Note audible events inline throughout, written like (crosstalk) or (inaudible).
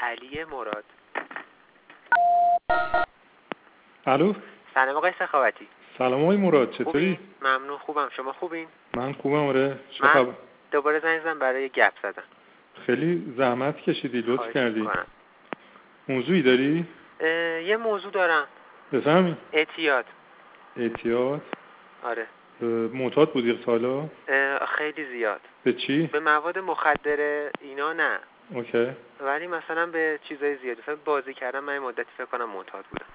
علی مراد الو سلام آقای سخاوتی سلام آقای مراد چطوری؟ ممنون خوبم شما خوبین؟ من خوبم آره من-؟ دوباره زنگ زدم برای گپ زدن خیلی زحمت کشیدی لطف کردی. موضوعی داری؟ یه موضوع دارم بفهمی؟ اعتیاد اعتیاد آره معتاد بودی تا حالا؟ خیلی زیاد به چی؟ به مواد مخدر اینا نه اوکی. ولی مثلا به چیزای زیادی مثلا بازی کردم من مدتی فکر کنم معتاد بودم.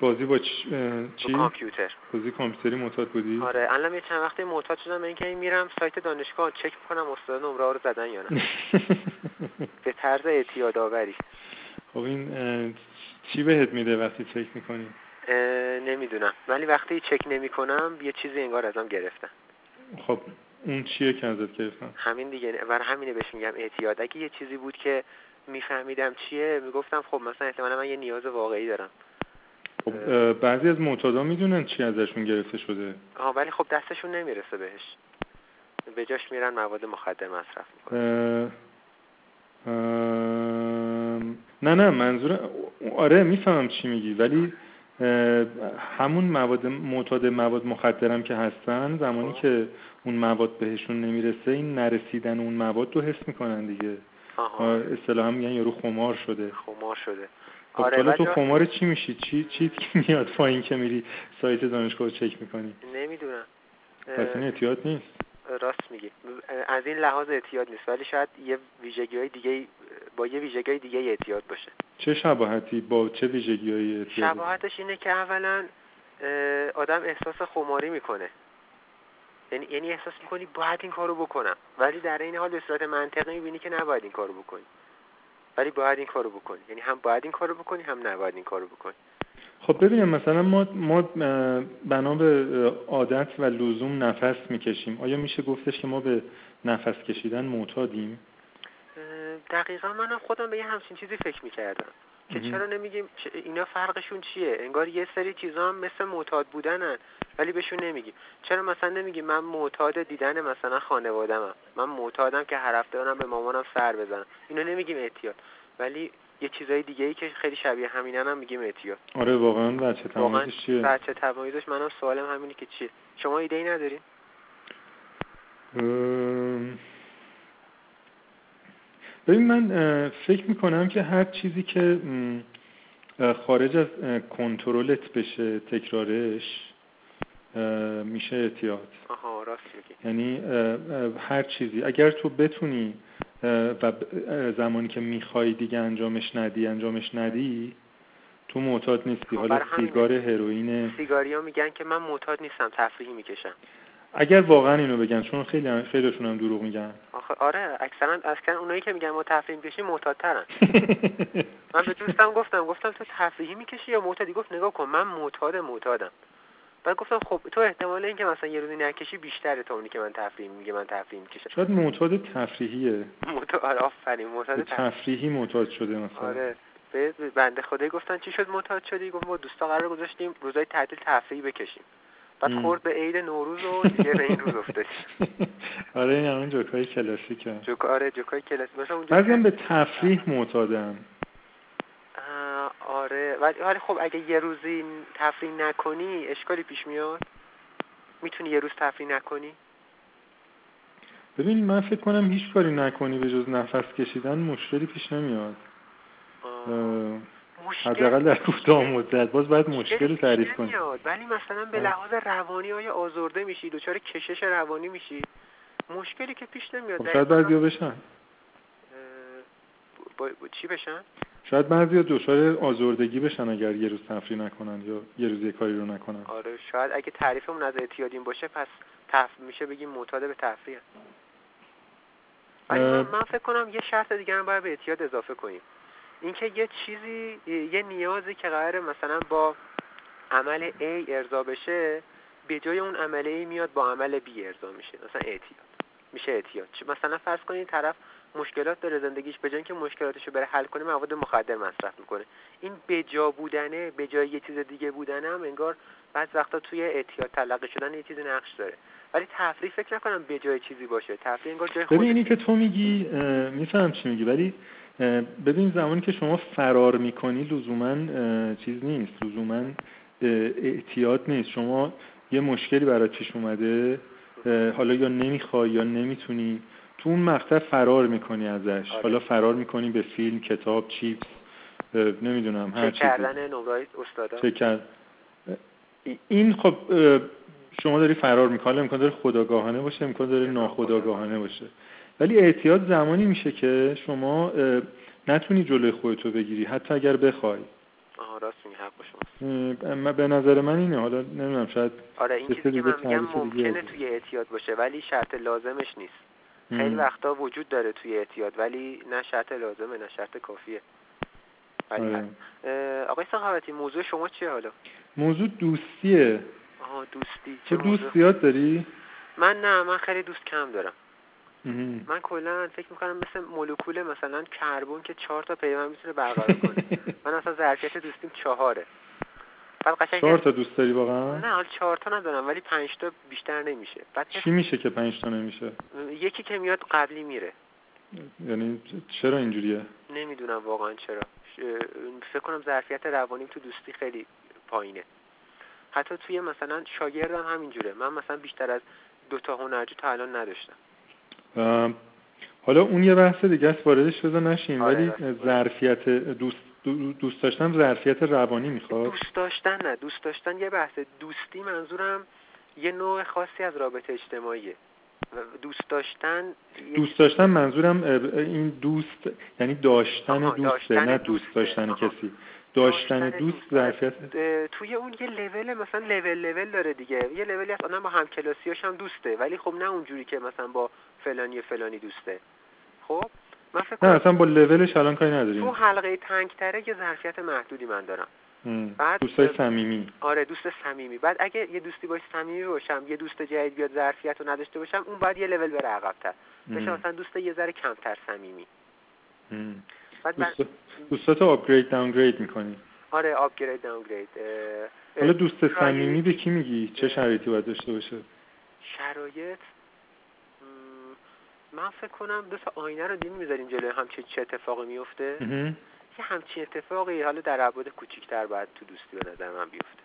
بازی با چ... اه، با چی؟ کامپیوتر. بازی کامپیوتری معتاد بودی؟ آره الان یه چند وقتی معتاد شدم به اینکه میرم سایت دانشگاه چک می‌کنم استاد نمره رو زدن یا نه. (laughs) به طرز اعتیاد آوری خب این چی بهت میده وقتی چک می‌کنی؟ نمی‌دونم. ولی وقتی چک نمی‌کنم یه چیزی انگار ازم گرفتن. خب اون چیه که ازت گرفتن؟ همین دیگه. برای همینه بهش میگم اعتیاد. اگه یه چیزی بود که میفهمیدم چیه می‌گفتم خب مثلا احتمالا من یه نیاز واقعی دارم. خب بعضی از معتادا می‌دونن چی ازشون گرفته شده. آها ولی خب دستشون نمی‌رسه بهش. به جاش میرن مواد مخدر مصرف می‌کنن. نه نه منظور آره می‌فهمم چی میگی ولی همون مواد معتاد مواد مخدرم که هستن زمانی خب. که اون مواد بهشون نمی‌رسه این نرسیدن اون مواد رو حس می‌کنن دیگه. اصطلاحا میگن یارو خمار شده. خمار شده. خب آره حالا تو خمار چی میشی؟ چی چی (laughs) میاد پایین که میری سایت دانشگاه رو چک می‌کنی؟ نمی‌دونم. پس این اعتیاد نیست. راست میگی. از این لحاظ اعتیاد نیست ولی شاید یه ویژگی های دیگه با یه ویژگی های دیگه اعتیاد باشه. چه شباهتی؟ با چه ویژگی های اعتیاد؟ شباهتش اینه که اولا آدم احساس خماری می‌کنه. یعنی یعنی احساس می‌کنی باید این کارو بکنم. ولی در این حال به صورت منطقی می‌بینی که نباید این کارو بکنی. ولی باید این کارو بکنی. یعنی هم باید این کارو بکنی هم نباید این کارو بکنی. خب ببینیم مثلا ما ما بنا به عادت و لزوم نفس می‌کشیم. آیا میشه گفتش که ما به نفس کشیدن معتادیم؟ دقیقا منم خودم به یه همچین چیزی فکر می‌کردم. که. چرا نمیگیم اینا فرقشون چیه؟ انگار یه سری چیزا هم مثل معتاد بودنن. ولی بهشون نمیگیم چرا مثلا نمیگیم من معتاد دیدن مثلا خانوادمم من معتادم که هر هفته برم به مامانم سر بزنم. اینو نمیگیم اعتیاد ولی یه چیزای دیگه ای که خیلی شبیه همینن هم میگیم اعتیاد آره واقعا بچه تمایزش چیه؟ بچه تمایزش منم سوالم همینه که چیه؟ شما ایده ای ندارین ببین من فکر می‌کنم که هر چیزی که خارج از کنترلت بشه تکرارش میشه اعتیاد. آها راست میگی. یعنی هر چیزی. اگر تو بتونی و زمانی که می‌خوای دیگه انجامش ندی انجامش ندی تو معتاد نیستی. خب، حالا. سیگار هروئین سیگاریا میگن که من معتاد نیستم تفریحی می‌کشم. اگر واقعا اینو بگن چون خیلی هم- خیلیشون هم دروغ میگن. آخه آره اکثرا اصلا اونایی که میگن ما تفریحی می‌کشیم معتادترن. (laughs) من به دوستم گفتم گفتم تو تفریحی می‌کشی یا معتادی؟ گفت نگاه کن من معتاد معتادم. بعد گفتم خب تو احتمال اینکه مثلا یه روزی نکشی بیشتره تا اونی که من تفریحی میگه من تفریحی می‌کشم. شاید معتاد تفریحیه. معتاد آره آفرین معتاد تفریحی معتاد شده مثلا. آره به بنده خدایی گفتن چی شد معتاد شدی؟ گفت ما دوستا قرار گذاشتیم روزای تعطیل تفریحی بکشیم. بعد. خورد به عید نوروز و دیگه به این روز افتادیم (laughs) آره این همون جوکای کلاسیکه جوک آره جوکای کلاس مثلا اونجا به تفریح معتادن. آه، آره ولی ولی خب اگه یه روزی تفریح نکنی اشکالی پیش میاد؟ می‌تونی یه روز تفریح نکنی؟ ببین من فکر کنم هیچ کاری نکنی به جز نفس کشیدن مشکلی پیش نمیاد. حداقل در کوتاه مدت. باز باید مشکل رو تعریف کنی. ولی مثلا به. لحاظ روانی آیا آزرده میشی؟ دچار کشش روانی میشی؟ مشکلی که پیش نمیاد. خب شاید بعضیا بشن. اه، با, با چی بشن؟ شاید بعضیا دچار آزردگی بشن اگر یه روز تفریح نکنن یا یه روز یه کاری رو نکنن. آره شاید اگه تعریفمون از اعتیاد این باشه پس تف... میشه بگیم معتاد به تفریح من. من فکر کنم یه شرط دیگه هم باید به اعتیاد اضافه کنیم. اینکه یه چیزی یه نیازی که قراره مثلا با عمل A ارضا بشه به جای اون عمل A میاد با عمل B ارضا میشه. مثلا اعتیاد. میشه اعتیاد. مثلا فرض کنید طرف مشکلات داره زندگیش به جای اینکه مشکلاتشو بره حل کنه مواد مخدر مصرف می‌کنه. این بجا بودنه به جای یه چیز دیگه بودنه هم انگار بعض وقتا توی اعتیاد تلقی شدن یه چیزی نقش داره. ولی تفریح فکر نکنم به جای چیزی باشه. تفریح انگار جای خودش اینی که تو میگی میفهم چی میگی ولی ببین زمانی که شما فرار می‌کنی لزوما چیز نیست. لزوما اعتیاد نیست. شما یه مشکلی برای پیش اومده حالا یا نمی‌خوای یا نمی‌تونی تو اون مقطع فرار می‌کنی ازش. آره. حالا فرار می‌کنی به فیلم کتاب چیپس نمی‌دونم هر چیزی. کردن استادا. این خب شما داری فرار می‌کنی. امکان داره خداگاهانه باشه امکان داره ناخداگاهانه باشه. ولی اعتیاد زمانی میشه که شما نتونی جلوی خودتو بگیری حتی اگر بخوای. آها راست میگه حق شما به نظر من اینه. حالا نمی‌دونم شاید آره این چیزی که من میگم ممکنه توی اعتیاد باشه ولی شرط لازمش نیست. خیلی وقتا وجود داره توی اعتیاد ولی نه شرط لازمه نه شرط کافیه. ولی آره. آقای سخاوتی موضوع شما چیه حالا؟ موضوع دوستیه. آها دوستی. چه دوست زیاد داری؟ من نه من خیلی دوست کم دارم. من کلا فکر می‌کنم مثل مولکول مثلا کربن که چهار تا پیوند می‌تونه برقرار کنه. (laughs) من اصلا ظرفیت دوستیم چهاره. بعد قشنگ چهار تا دوست داری واقعا؟ نه حال چهار تا ندارم ولی پنج تا بیشتر نمیشه. بعد چی میشه که پنج تا نمیشه؟ یکی که میاد قبلی میره. یعنی چرا اینجوریه؟ نمی‌دونم واقعا چرا. فکر کنم ظرفیت روانیم تو دوستی خیلی پایینه. حتی توی مثلا شاگردم همینجوره. من مثلا بیشتر از دو تا هنرجو تا الان نداشتم. حالا اون یه بحث دیگه است واردش بذار نشیم. آره ولی ظرفیت دوست دوست داشتن ظرفیت روانی می‌خواد. دوست داشتن نه. دوست داشتن یه بحث دوستی منظورم یه نوع خاصی از رابطه اجتماعیه. دوست داشتن دوست داشتن منظورم این دوست یعنی داشتن دوسته نه دوست. داشتن کسی. داشتن دوست ظرفیت توی اون یه لول مثلا لول لول داره دیگه. یه لولی هست آدم با همکلاسیاش هم دوسته. ولی خب نه اونجوری که مثلا با فلانی فلانی دوسته. خب؟ من فکر نه اصلا با لولش الان کاری نداریم. تو حلقه تنگتره یه ظرفیت محدودی من دارم. بعد دوستای صمیمی. آره دوست صمیمی. بعد اگه یه دوستی باش صمیمی باشم یه دوست جدید بیاد ظرفیت رو نداشته باشم اون بعد یه لول بره عقب‌تر. بشه مثلا دوست یه ذره کمتر صمیمی. بعد دوستاتو آپگرید داونگرید می‌کنی. آره آپگرید داونگرید حالا دوست صمیمی به کی میگی؟ چه شرایطی باید داشته باشه؟ شرایط؟ من فکر کنم دو تا آینه رو دیم می‌ذاریم جلوی هم چه اتفاقی میفته یه همچین اتفاقی حالا در عباد کوچیکتر باید تو دوستی به نظر من بیفته.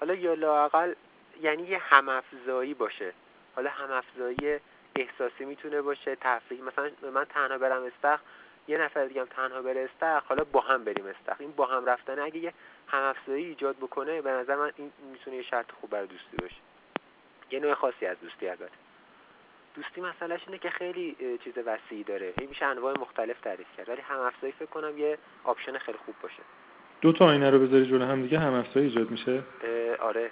حالا یا لاقل یعنی یه همافزایی باشه. حالا همافزایی احساسی می‌تونه باشه تفریح. مثلا من تنها برم استخ یه نفر دیگه هم تنها بره استخ حالا با هم بریم استخ این با هم رفتن اگه یه همافزایی ایجاد بکنه به نظر من این می‌تونه یه شرط خوب برای دوستی باشه. یه نوع خاصی از دوستی البته. دوستی مسئلهش اینه که خیلی چیز وسیعی داره. این میشه انواع مختلف تعریف کرد. ولی هم افزایی فکر کنم یه آپشن خیلی خوب باشه. دو تا آینه رو بذاری جلو هم دیگه هم افزایی ایجاد میشه؟ آره.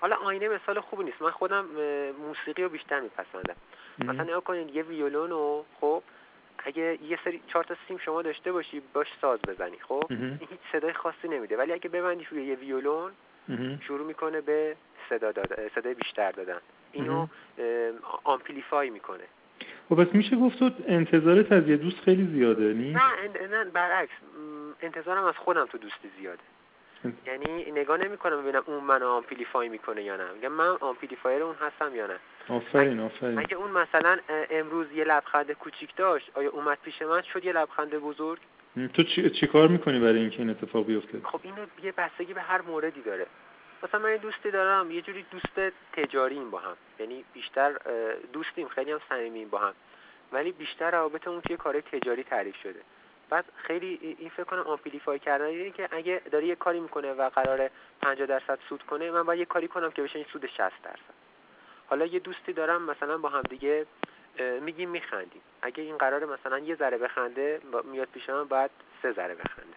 حالا آینه مثال خوبی نیست. من خودم موسیقی رو بیشتر میپسندم. مثلا نگاه کنید یه ویولون رو خب اگه یه سری چهار تا سیم شما داشته باشی باش ساز بزنی خب؟ این هیچ صدای خاصی نمیده. ولی اگه ببندی روی یه ویولون شروع می‌کنه به صدا داد... صدای بیشتر دادن. اینو آمپلیفای می‌کنه. خب بس میشه گفت تو انتظارت از یه دوست خیلی زیاده نی؟ نه نه برعکس. انتظارم از خودم تو دوستی زیاده. یعنی نگاه نمی‌کنم ببینم اون منو amplify می‌کنه یا نه. میگم من amplifier اون هستم یا نه. آفرین آفرین. اگه اون مثلا امروز یه لبخند کوچیک داشت آیا اومد پیش من؟ شد یه لبخند بزرگ. تو چی, چی کار می‌کنی برای اینکه این اتفاق بیفته؟ خب اینو یه بستگی به هر موردی داره. مثلا من دوستی دارم یه جوری دوست تجاریم با هم. یعنی بیشتر دوستیم خیلی هم صمیمیم با هم. ولی بیشتر روابطمون توی کار تجاری تعریف شده. بعد خیلی این فکر کنم آمپلیفای کردن اینه که اگه داره یه کاری می‌کنه و قراره 50 درصد سود کنه من باید یه کاری کنم که بشه این سود 60 درصد. حالا یه دوستی دارم مثلا با هم دیگه میگیم میخندیم. اگه این قراره مثلا یه ذره بخنده میاد پیش من بعد سه ذره بخنده.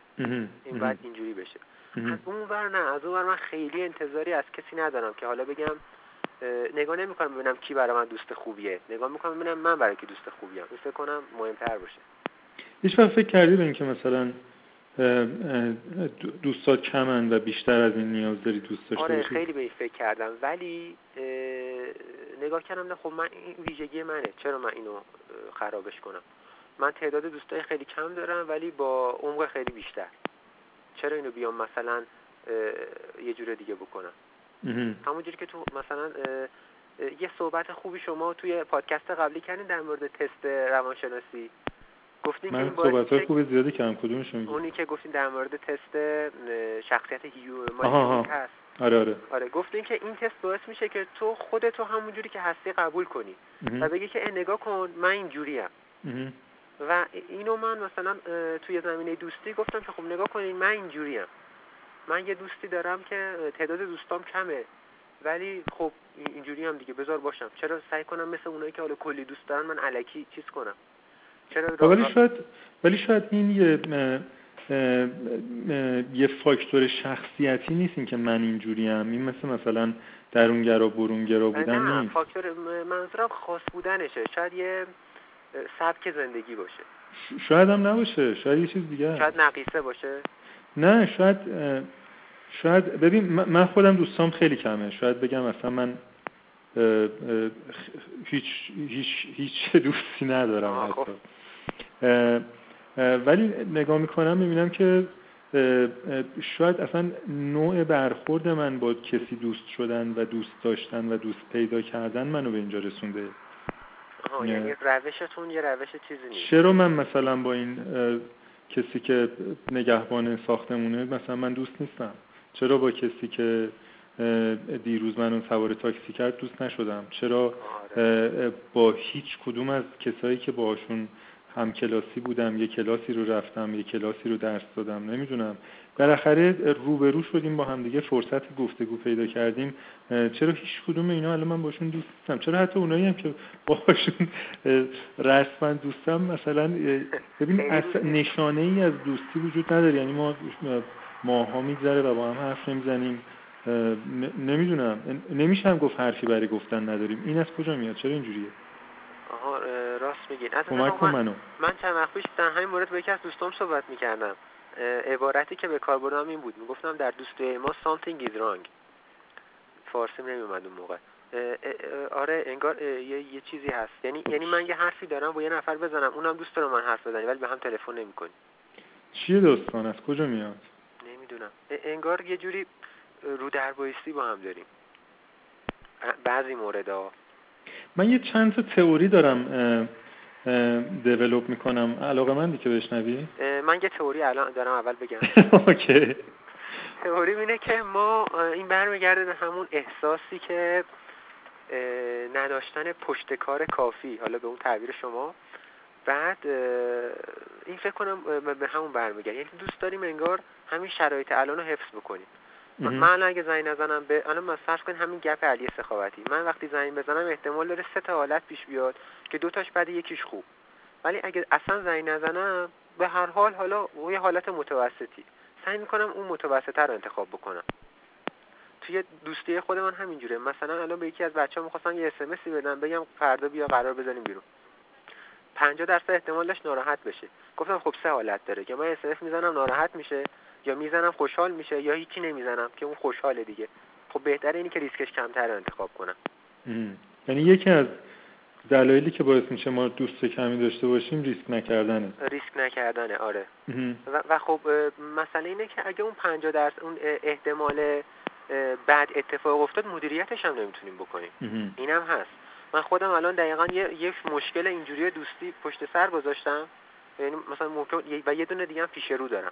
این بعد اینجوری بشه. از اون ور نه از اون ور من خیلی انتظاری از کسی ندارم که حالا بگم نگاه نمی‌کنم ببینم کی برای من دوست خوبیه. نگاه می‌کنم ببینم من برای کی دوست خوبیم. این فکر کنم مهمتر باشه. هیچ وقت فکر کردی به اینکه مثلا دوستات کمن و بیشتر از این نیاز داری دوست داشته آره خیلی به این فکر کردم. ولی نگاه کردم نه خب من این ویژگی منه. چرا من اینو خرابش کنم؟ من تعداد دوستای خیلی کم دارم ولی با عمق خیلی بیشتر. چرا اینو بیام مثلا یه جور دیگه بکنم؟ همونجوری که تو مثلا یه صحبت خوبی شما توی پادکست قبلی کردین در مورد تست روانشناسی. گفتین که من باعث صحبت های میشه خوب زیادی کردم. کدومشو میگی؟ اونی که گفتین در مورد تست شخصیت هیو آها، آها. مایکروبیک هست. آره آره. آره گفتین که این تست باعث میشه که تو خودتو همونجوری که هستی قبول کنی. و بگی که اه، نگاه کن من اینجوریم. و اینو من مثلا توی زمینه دوستی گفتم که خب نگاه کنین من اینجوریم. من یه دوستی دارم که تعداد دوستام کمه. ولی خب این- اینجوری هم دیگه بذار باشم. چرا سعی کنم مثل اونایی که حالا کلی دوست دارن من علکی چیز کنم؟ چرا خب، ولی شاید ولی شاید این یه یه فاکتور شخصیتی نیست این که من اینجوریم. این مثل مثلا درونگرا برونگرا بودن نه نیست. فاکتور منظورم خاص بودنشه. شاید یه سبک زندگی باشه. شاید هم نباشه شاید یه چیز دیگه. شاید نقیصه باشه. نه شاید شاید ببین من- خودم دوستام خیلی کمه. شاید بگم اصلا من هیچ هیچ هیچ (laughs) دوستی ندارم خب. حتی. اه، ولی نگاه می‌کنم می‌بینم که شاید اصلا نوع برخورد من با کسی دوست شدن و دوست داشتن و دوست پیدا کردن منو به اینجا رسونده. آها نه. یعنی روشتون یه روش چیزی نیست چرا من مثلا با این کسی که نگهبان ساختمونه مثلا من دوست نیستم چرا با کسی که دیروز منو سوار تاکسی کرد دوست نشدم چرا آره. با هیچ کدوم از کسایی که باشون هم کلاسی بودم یه کلاسی رو رفتم یه کلاسی رو درس دادم نمی‌دونم. بالاخره روبرو شدیم با هم دیگه فرصت گفتگو پیدا کردیم. چرا هیچ کدوم اینا الان من باشون دوست نیستم. چرا حتی اونایی هم که باشون رسما دوستم مثلا ببین. نشانه ای از دوستی وجود نداره. یعنی ما ماها میگذره و با هم حرف نمی‌زنیم. نمی‌دونم. نمیشه هم گفت حرفی برای گفتن نداریم. این از کجا میاد؟ چرا اینجوریه؟ میگین. از کمک من, منو. من چند وقت پیش در همین مورد با یکی از دوستام صحبت می‌کردم. عبارتی که به کار بردم این بود. می‌گفتم در دوستی ما something is wrong. فارسی نمیومد اون موقع. آره انگار یه, یه چیزی هست. یعنی یعنی من یه حرفی دارم با یه نفر بزنم. اونم دوست داره من حرف بزنی ولی به هم تلفن نمی‌کنی چیه داستان؟ از کجا میاد؟ نمی‌دونم. انگار یه جوری رو در با هم داریم. بعضی موردها من یه چند تا تئوری دارم. دیولوب می‌کنم. علاقه مندی که بشنوی؟ من یه تئوری الان دارم اول بگم. (laughs) اوکی. تئوری اینه که ما این برمیگرده به همون احساسی که نداشتن پشتکار کافی حالا به اون تعبیر شما. بعد این فکر کنم به همون برمیگرده. یعنی دوست داریم انگار همین شرایط الان رو حفظ بکنیم. من الان اگه زنگ نزنم به الان فرض کنید همین گپ علی سخاوتی. من وقتی زنگ بزنم احتمال داره سه تا حالت پیش بیاد که دو تاش بعد یکیش خوب. ولی اگه اصلا زنگ نزنم به هر حال حالا یه حالت متوسطی. سعی می‌کنم اون متوسطه رو انتخاب بکنم. توی دوستی خود من همینجوره. مثلا الان به یکی از بچه‌ها می‌خواستم یه اسمسی بدم بگم فردا بیا قرار بزنیم بیرون. 50 درصد احتمال داشت ناراحت بشه. گفتم خب سه حالت داره که من اس می‌زنم ناراحت میشه. یا می‌زنم خوشحال میشه یا هیچی نمی‌زنم که اون خوشحاله دیگه. خب بهتره اینی که ریسکش کمتر رو انتخاب کنم. یعنی یکی از دلایلی که باعث میشه ما دوست کمی داشته باشیم ریسک نکردنه. ریسک نکردنه آره. و, و خب مسئله اینه که اگه اون 50 درصد اون احتمال بعد اتفاق افتاد مدیریتش هم نمی‌تونیم بکنیم. اینم هست. من خودم الان دقیقا یه, یه مشکل اینجوری دوستی پشت سر گذاشتم. یعنی مثلا ممکن و یه دونه دیگه هم پیش رو دارم.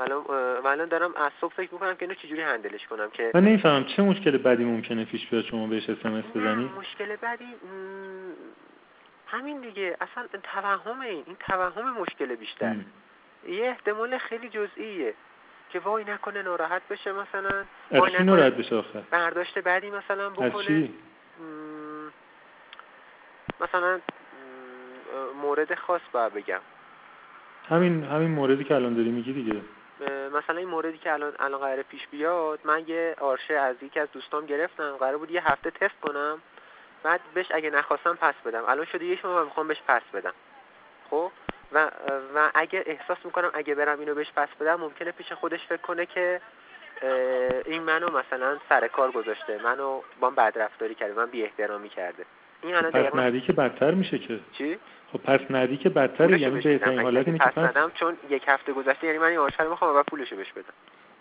الان الان دارم از صبح فکر می‌کنم که اینو چجوری هندلش کنم که من نمی‌فهمم چه مشکل بدی ممکنه پیش بیاد شما بهش اس ام اس بزنی؟ مشکل بدی همین دیگه. اصلا توهم این این توهم مشکل بیشتر. ام. یه احتمال خیلی جزئیه که وای نکنه ناراحت بشه مثلا وای نکنه ناراحت بشه آخر برداشت بعدی مثلا بکنه؟ مثلا مورد خاص باید بگم. همین همین موردی که الان داری میگی دیگه. مثلا این موردی که الان الان قراره پیش بیاد من یه آرشه از یکی از دوستام گرفتم. قرار بود یه هفته تست کنم. بعد بهش اگه نخواستم پس بدم. الان شده یک ماه می‌خوام بهش پس بدم. خب؟ و و اگه احساس می‌کنم اگه برم اینو بهش پس بدم ممکنه پیش خودش فکر کنه که این منو مثلا سر کار گذاشته. منو با بد رفتاری کرده. من بی احترامی کرده. این الان پس ندی که بدتر میشه که. چی؟ خب پس ندی که بدتره یعنی بهترین حالت اینه که پس بدم چون یک هفته گذشته یعنی من این آرشه رو می‌خوام و پولشو بهش بدم.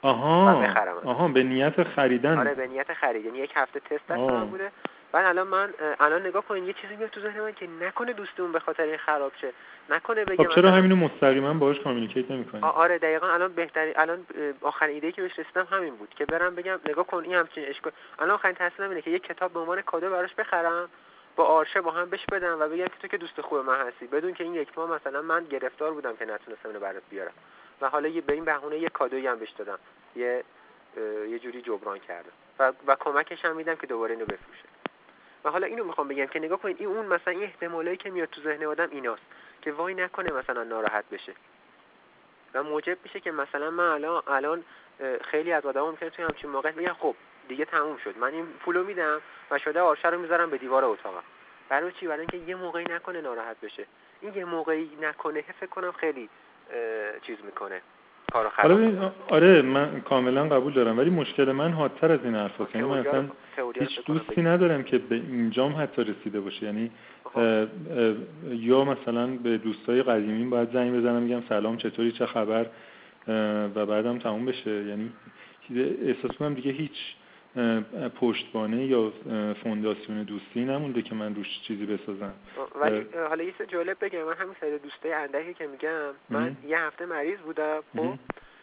آها. آها به نیت خریدن. آره به نیت خرید. یعنی یک هفته تست دست من بوده. بعد الان من الان نگاه کنین یه چیزی میاد تو ذهن من که نکنه دوستمون به خاطر این خراب شه. نکنه بگم خب چرا همینو مستقیما باهاش communicate نمی‌کنی؟ آره دقیقا الان بهتری الان آخرین ایده که بهش رسیدم همین بود که برم بگم نگاه کن این همچین اشکال. الان آخرین تصمیمم اینه که یه کتاب به عنوان کادو براش بخرم. با آرشه با هم بش بدم و بگم که تو که دوست خوب من هستی. بدون که این یک ماه مثلا من گرفتار بودم که نتونستم اینو برات بیارم. و حالا یه به این بهونه یه کادویی هم بهش دادم. یه یه جوری جبران کردم. و, و کمکش هم میدم که دوباره اینو بفروشه. و حالا اینو می‌خوام بگم که نگاه کنید این اون مثلا این احتمالایی که میاد تو ذهن آدم ایناست که وای نکنه مثلا ناراحت بشه. و موجب میشه که مثلا من الان الان خیلی از آدم ممکنه توی همچین موقع بگن خب دیگه تموم شد. من این پولو میدم و شده آرشه رو می‌ذارم به دیوار اتاقم. برای چی؟ برای اینکه یه موقعی نکنه ناراحت بشه. این یه موقعی نکنه فکر کنم خیلی چیز می‌کنه. کارو خراب آره من کاملا قبول دارم ولی مشکل من حادتر از این حرفاست یعنی من اصلا هیچ دوستی ندارم که به اینجام حتی رسیده باشه. یعنی یا مثلا به دوستای قدیمی باید زنگ بزنم میگم سلام چطوری چه خبر و بعدم تموم بشه. یعنی احساس کنم دیگه هیچ پشتبانه یا فونداسیون دوستی نمونده که من روش چیزی بسازم. ولی حالا یه جالب بگم من همین سر دوستای اندکی که میگم من یه هفته مریض بودم خب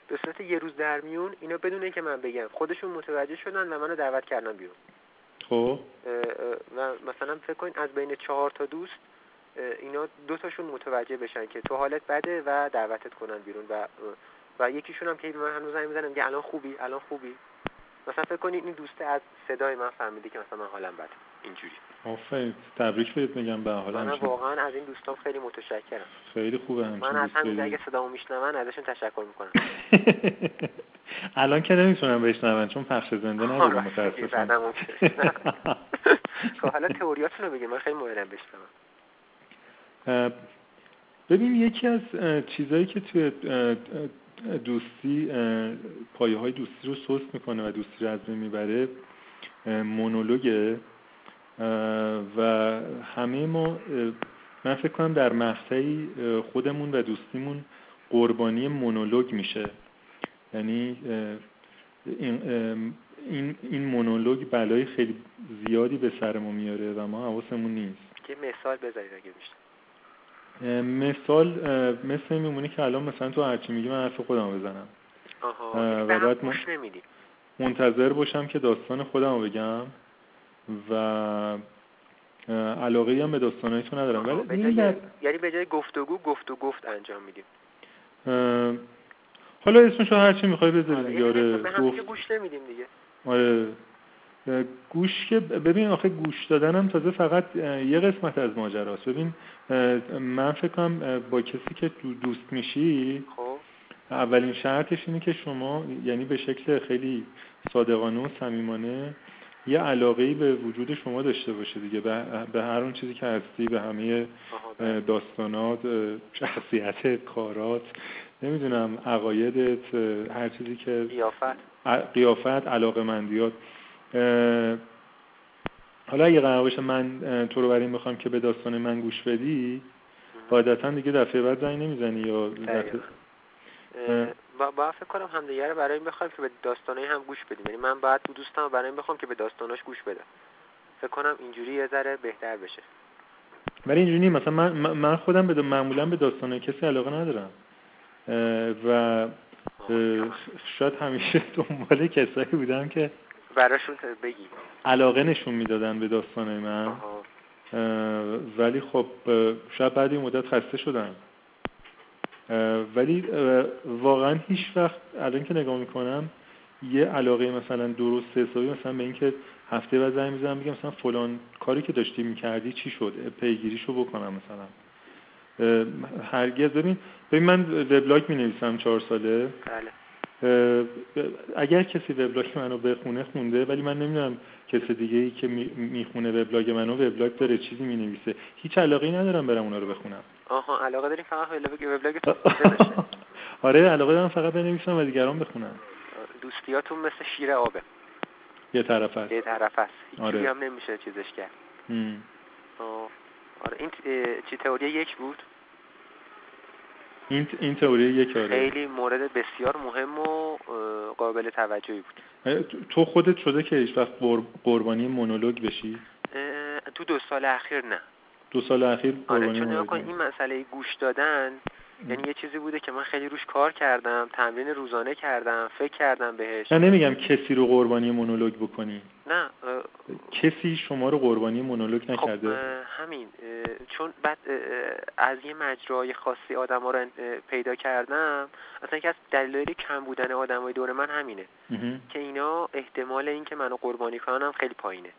به صورت یه روز در میون اینا بدون که من بگم خودشون متوجه شدن و منو دعوت کردن بیرون. خب. و مثلا فکر کنین از بین چهار تا دوست اینا دو تاشون متوجه بشن که تو حالت بده و دعوتت کنن بیرون. و و یکیشون هم که من هنوز زنگ می‌زنم که الان خوبی الان خوبی. مثلا فکر کنید این دوسته از صدای من فهمیده که مثلا من حالم بده. اینجوری. آفرین. تبریک بهت میگم به حال من واقعا از این دوستان خیلی متشکرم. خیلی خوبه همچین من همین اگه صدامو میشنون ازشون تشکر می‌کنم. (laughs) الان که نمی‌تونم بشنون چون پخش زنده نداریم متاسفانه. (laughs) خب حالا تئوریاتون رو بگید من خیلی مایلم بشنوم. ببین یکی از چیزایی که توی دوستی پایه های دوستی رو سست می‌کنه و دوستی رو از بین می‌بره. مونولوگه و همه ما من فکر کنم در مقطعی خودمون و دوستیمون قربانی مونولوگ میشه. یعنی این این این مونولوگ بلای خیلی زیادی به سر ما میاره و ما حواسمون نیست. که مثال بذارید اگه بیشتر مثال مثل میمونه که الان مثلا تو هرچی میگی من حرف خودم بزنم. آها و بعد منتظر باشم که داستان خودم رو بگم و علاقه هم به داستانهای تو ندارم. ولی در... یعنی به جای گفتگو گفت و گفت انجام میدیم حالا اسمشو هرچی می‌خوای بذاری دیگه آره گوش نمیدیم دیگه. آره. گوش که ببین آخه گوش دادنم تازه فقط یه قسمت از ماجراست. ببین من فکر کنم با کسی که دوست میشی خب. اولین شرطش اینه که شما یعنی به شکل خیلی صادقانه و صمیمانه یه علاقه به وجود شما داشته باشه دیگه. به هر اون چیزی که هستی به همه. داستانات شخصیت کارات نمی‌دونم عقایدت هر چیزی که قیافت. قیافت علاقه مندیات حالا اگه قرار باشه من تو رو بخوام که به داستان من گوش بدی قاعدتا دیگه دفعه بعد زنگ نمی‌زنی یا دفعه با, با فکر کنم همدیگه رو برای این بخوایم که به داستانه هم گوش بدیم. یعنی من باید تو دوستم برای این بخوام که به داستاناش گوش بدم فکر کنم اینجوری یه ذره بهتر بشه. ولی اینجوری مثلا من, من خودم به معمولا به داستان کسی علاقه ندارم. و شاید همیشه (laughs) دنبال کسایی بودم که براشون بگی علاقه نشون می‌دادن به داستان من. ولی خب شاید بعد این مدت خسته شدم. ولی واقعا هیچ وقت الان که نگاه می‌کنم یه علاقه مثلا درست حسابی مثلا به اینکه هفته بعد زنگ می‌زنم میگم مثلا فلان کاری که داشتی می‌کردی چی شد؟ پیگیریشو بکنم مثلا. هرگز ببین ببین من وبلاگ می نویسم چهار ساله. بله. اگر کسی وبلاگ منو بخونه خونده ولی من نمی‌دونم کسی دیگه ای که می‌خونه وبلاگ منو وبلاگ داره چیزی می‌نویسه. هیچ علاقه ای ندارم برم اونا رو بخونم. آها علاقه داری فقط وبلاگ (laughs) آره علاقه دارم فقط بنویسم و دیگران بخونم دوستیاتون مثل شیر آبه. یه طرف هست. یه طرف هست. آره. هم نمیشه چیزش کرد. آره این چی تئوری یک بود؟ این این تئوری یک آره. خیلی مورد بسیار مهم و قابل توجهی بود. تو خودت شده که هیچ وقت قربانی مونولوگ بشی؟ تو دو سال اخیر نه. دو سال اخیر آره قربانی چون کن نیست. این مسئله گوش دادن یعنی یه چیزی بوده که من خیلی روش کار کردم تمرین روزانه کردم فکر کردم بهش. من نمیگم کسی رو قربانی مونولوگ بکنی. نه کسی شما رو قربانی مونولوگ خب نکرده؟ اه، همین اه، چون بعد از یه مجرای خاصی آدم ها رو پیدا کردم اصلا یکی از دلایل کم بودن آدمای دور من همینه. که اینا احتمال اینکه منو قربانی کنن خیلی پایینه.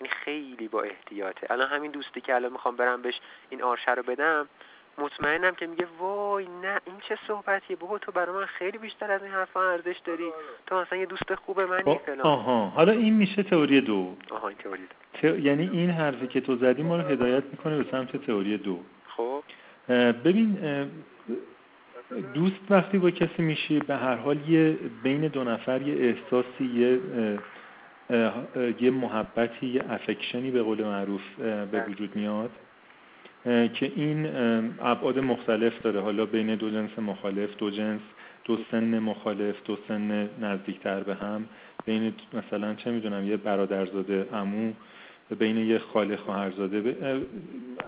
یعنی خیلی با احتیاطه. الان همین دوستی که الان می‌خوام برم بهش این آرشه رو بدم مطمئنم که میگه وای نه این چه صحبتیه بابا تو برای من خیلی بیشتر از این حرفا ارزش داری. تو مثلا یه دوست خوب منی فلان. آها. حالا این میشه تئوری دو. آها این تئوری ت- یعنی این حرفی که تو زدی ما رو هدایت می‌کنه به سمت تئوری دو. خب. ببین دوست وقتی با کسی میشی به هر حال یه بین دو نفر یه احساسی یه یه محبتی یه افکشنی به قول معروف به بله. وجود میاد. که این ابعاد مختلف داره. حالا بین دو جنس مخالف دو جنس دو سن مخالف دو سن نزدیکتر به هم. بین مثلا چه می‌دونم یه برادرزاده عمو بین یه خاله خواهرزاده.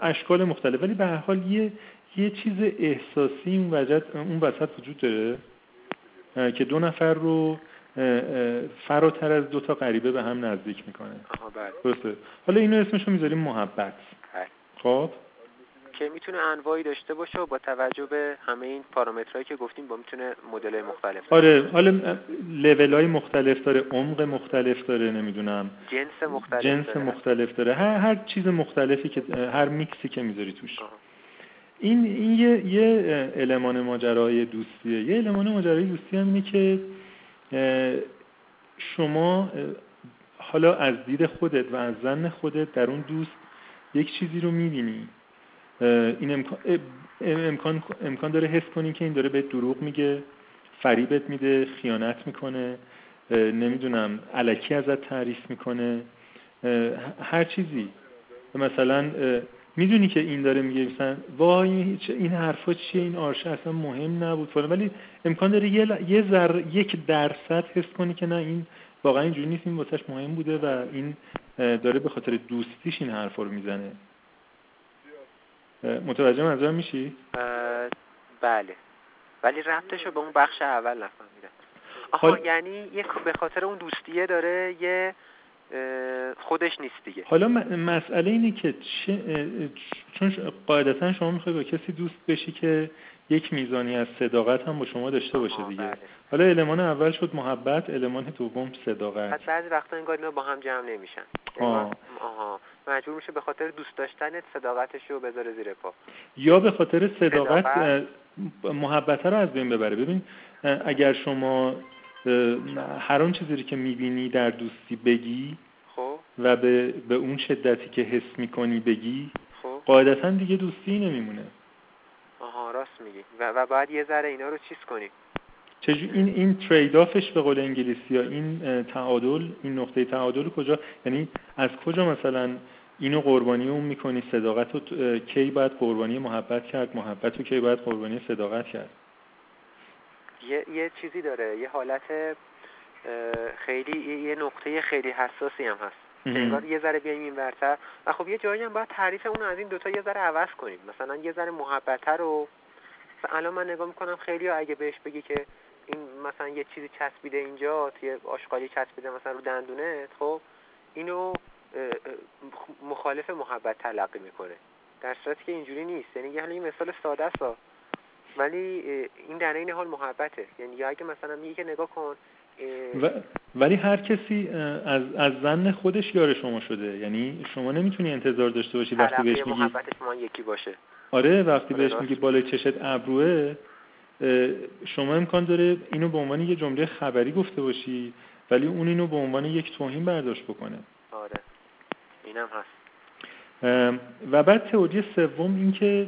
اشکال مختلف. ولی به هر حال یه یه چیز احساسی اون وجد اون وسط وجود داره که دو نفر رو فراتر از دو تا غریبه به هم نزدیک می‌کنه. بله. درسته؟ حالا اینو اسمشو می‌ذاریم محبت. بله. خب؟ که می‌تونه انواعی داشته باشه و با توجه به همه این پارامترهایی که گفتیم با می‌تونه مدل مختلف آره حالا لول های مختلف داره عمق مختلف داره نمی‌دونم. جنس مختلف جنس داره. مختلف داره. هر هر چیز مختلفی که هر میکسی که می‌ذاری توش. آها. این این یه یه المان ماجرای دوستیه. یه المان ماجرای دوستی هم اینه که شما حالا از دید خودت و از زن خودت در اون دوست یک چیزی رو می‌بینی. این امکان, امکان امکان داره حس کنی که این داره به دروغ میگه فریبت میده خیانت می‌کنه نمی‌دونم علکی ازت تعریف می‌کنه. هر چیزی. مثلا می‌دونی که این داره میگه مثلا وای این حرفا چیه؟ این آرشه اصلا مهم نبود فلان. ولی امکان داره یه ل- یه ذره یک درصد حس کنی که نه این واقعا اینجوری نیست این واسش مهم بوده و این داره به خاطر دوستیش این حرفا رو می‌زنه. متوجه منظورم میشی؟ بله. ولی ربطش رو به اون بخش اول نفهمیدم. آها حال- یعنی یک به خاطر اون دوستیه داره یه خودش نیست دیگه. حالا م- مسئله اینه که چه چون ش- قاعدتا شما می‌خوای با کسی دوست بشی که یک میزانی از صداقت هم با شما داشته باشه دیگه. بله. حالا المان اول شد محبت المان دوم صداقت. بعضی وقتا انگار اینا با هم جمع نمیشن. آه. انگار- آها. مجبور میشه به خاطر دوست داشتنت صداقتش رو بذاره زیر پا. یا به خاطر صداقت صداقت. محبت رو از بین ببره. ببین اگر شما هر آن چیزی رو که می‌بینی در دوستی بگی خب. و به, به اون شدتی که حس می‌کنی بگی خب. قاعدتا دیگه دوستی نمیمونه. آها راست میگی. و, و باید یه ذره اینا رو چیز کنی. چجور این این ترید آفش به قول انگلیسی ها این تعادل این نقطه تعادل کجا؟ یعنی از کجا مثلا اینو قربانی اون می‌کنی صداقت رو کی باید قربانی محبت کرد؟ محبت رو کی باید قربانی صداقت کرد؟ یه یه چیزی داره یه حالت خیلی یه- یه نقطه خیلی حساسی هم هست. انگار یه ذره بیایم این ورتر. و خب یه جایی هم باید تعریف اون از این دوتا یه ذره عوض کنیم. مثلا یه ذره محبت رو الان من نگاه می‌کنم خیلی اگه بهش بگی که این مثلا یه چیزی چسبیده اینجا توی آشغالی چسبیده مثلا رو دندونت خب اینو مخالف محبت تلقی می‌کنه. در صورتی که اینجوری نیست. یعنی یه مثال ساده است. ولی این در این حال محبته. یعنی یا اگه مثلا میگه که نگاه کن و ولی هر کسی از از زن خودش یار شما شده. یعنی شما نمی‌تونی انتظار داشته باشی وقتی بهش میگی محبتش ما یکی باشه. آره وقتی آره، بهش میگی بالای چشت ابروه شما امکان داره اینو به عنوان یه جمله خبری گفته باشی ولی اون اینو به عنوان یک توهین برداشت بکنه. آره. اینم هست. و بعد تئوری سوم این که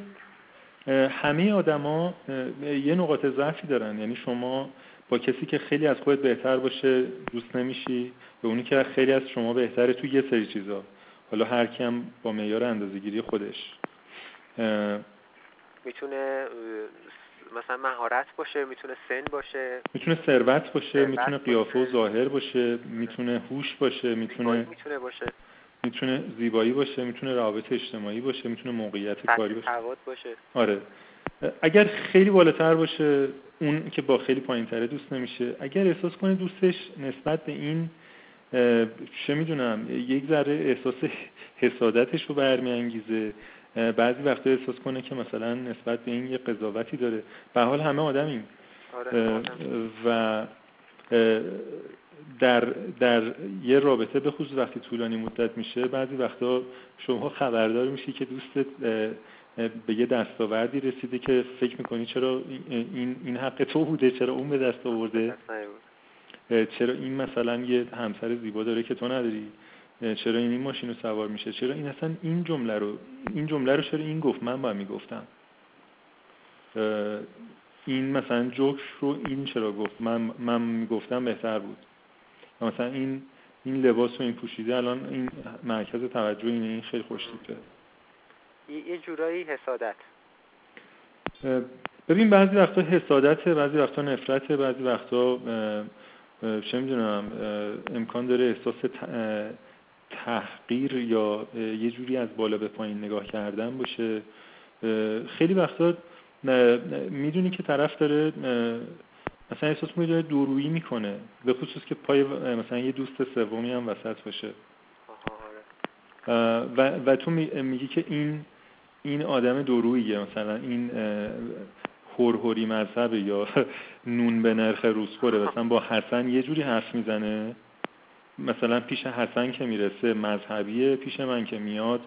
همه آدما یه نقاط ضعفی دارن. یعنی شما با کسی که خیلی از خودت بهتر باشه دوست نمیشی به اونی که خیلی از شما بهتره تو یه سری چیزا. حالا هر کی هم با معیار اندازه‌گیری خودش. می‌تونه مثلا مهارت باشه می‌تونه سن باشه. می‌تونه ثروت باشه می‌تونه قیافه و. ظاهر باشه می‌تونه هوش باشه می‌تونه می‌تونه باشه. می‌تونه زیبایی باشه می‌تونه روابط اجتماعی باشه می‌تونه موقعیت کاری باشه. باشه. آره. اگر خیلی بالاتر باشه اون که با خیلی پایین تره دوست نمیشه. اگر احساس کنه دوستش نسبت به این چه می‌دونم یک ذره احساس حسادتش رو برمیانگیزه. بعضی وقتا احساس کنه که مثلا نسبت به این یه قضاوتی داره. به حال همه آدمیم. آره و در, در یه رابطه به خصوص وقتی طولانی مدت میشه بعضی وقتا شما خبردار میشی که دوستت به یه دستاوردی رسیده که فکر می‌کنی چرا این, این حق تو بوده چرا اون به دست آورده؟ چرا این مثلا یه همسر زیبا داره که تو نداری؟ چرا این این ماشین رو سوار میشه؟ چرا این اصلا این جمله رو این جمله رو چرا این گفت؟ من باید می‌گفتم. این مثلا جوک رو این چرا گفت؟ من من می‌گفتم بهتر بود. مثلا این این لباس رو این پوشیده الان این مرکز توجه اینه این خیلی خوش تیپه یه جورایی حسادت. ببین بعضی وقتا حسادت بعضی وقتا نفرت بعضی وقتا چه می‌دونم امکان داره احساس تحقیر یا یه جوری از بالا به پایین نگاه کردن باشه. خیلی وقتا می‌دونی که طرف داره مثلا احساس می‌کنه داره دورویی می‌کنه به خصوص که پای مثلا یه دوست سومی هم وسط باشه آره. و, و تو میگی که این این آدم دوروییه مثلا این هورهوری مذهبه یا (laughs) نون به نرخ روزخوره مثلا با حسن یه جوری حرف می‌زنه مثلا پیش حسن که می‌رسه مذهبیه پیش من که میاد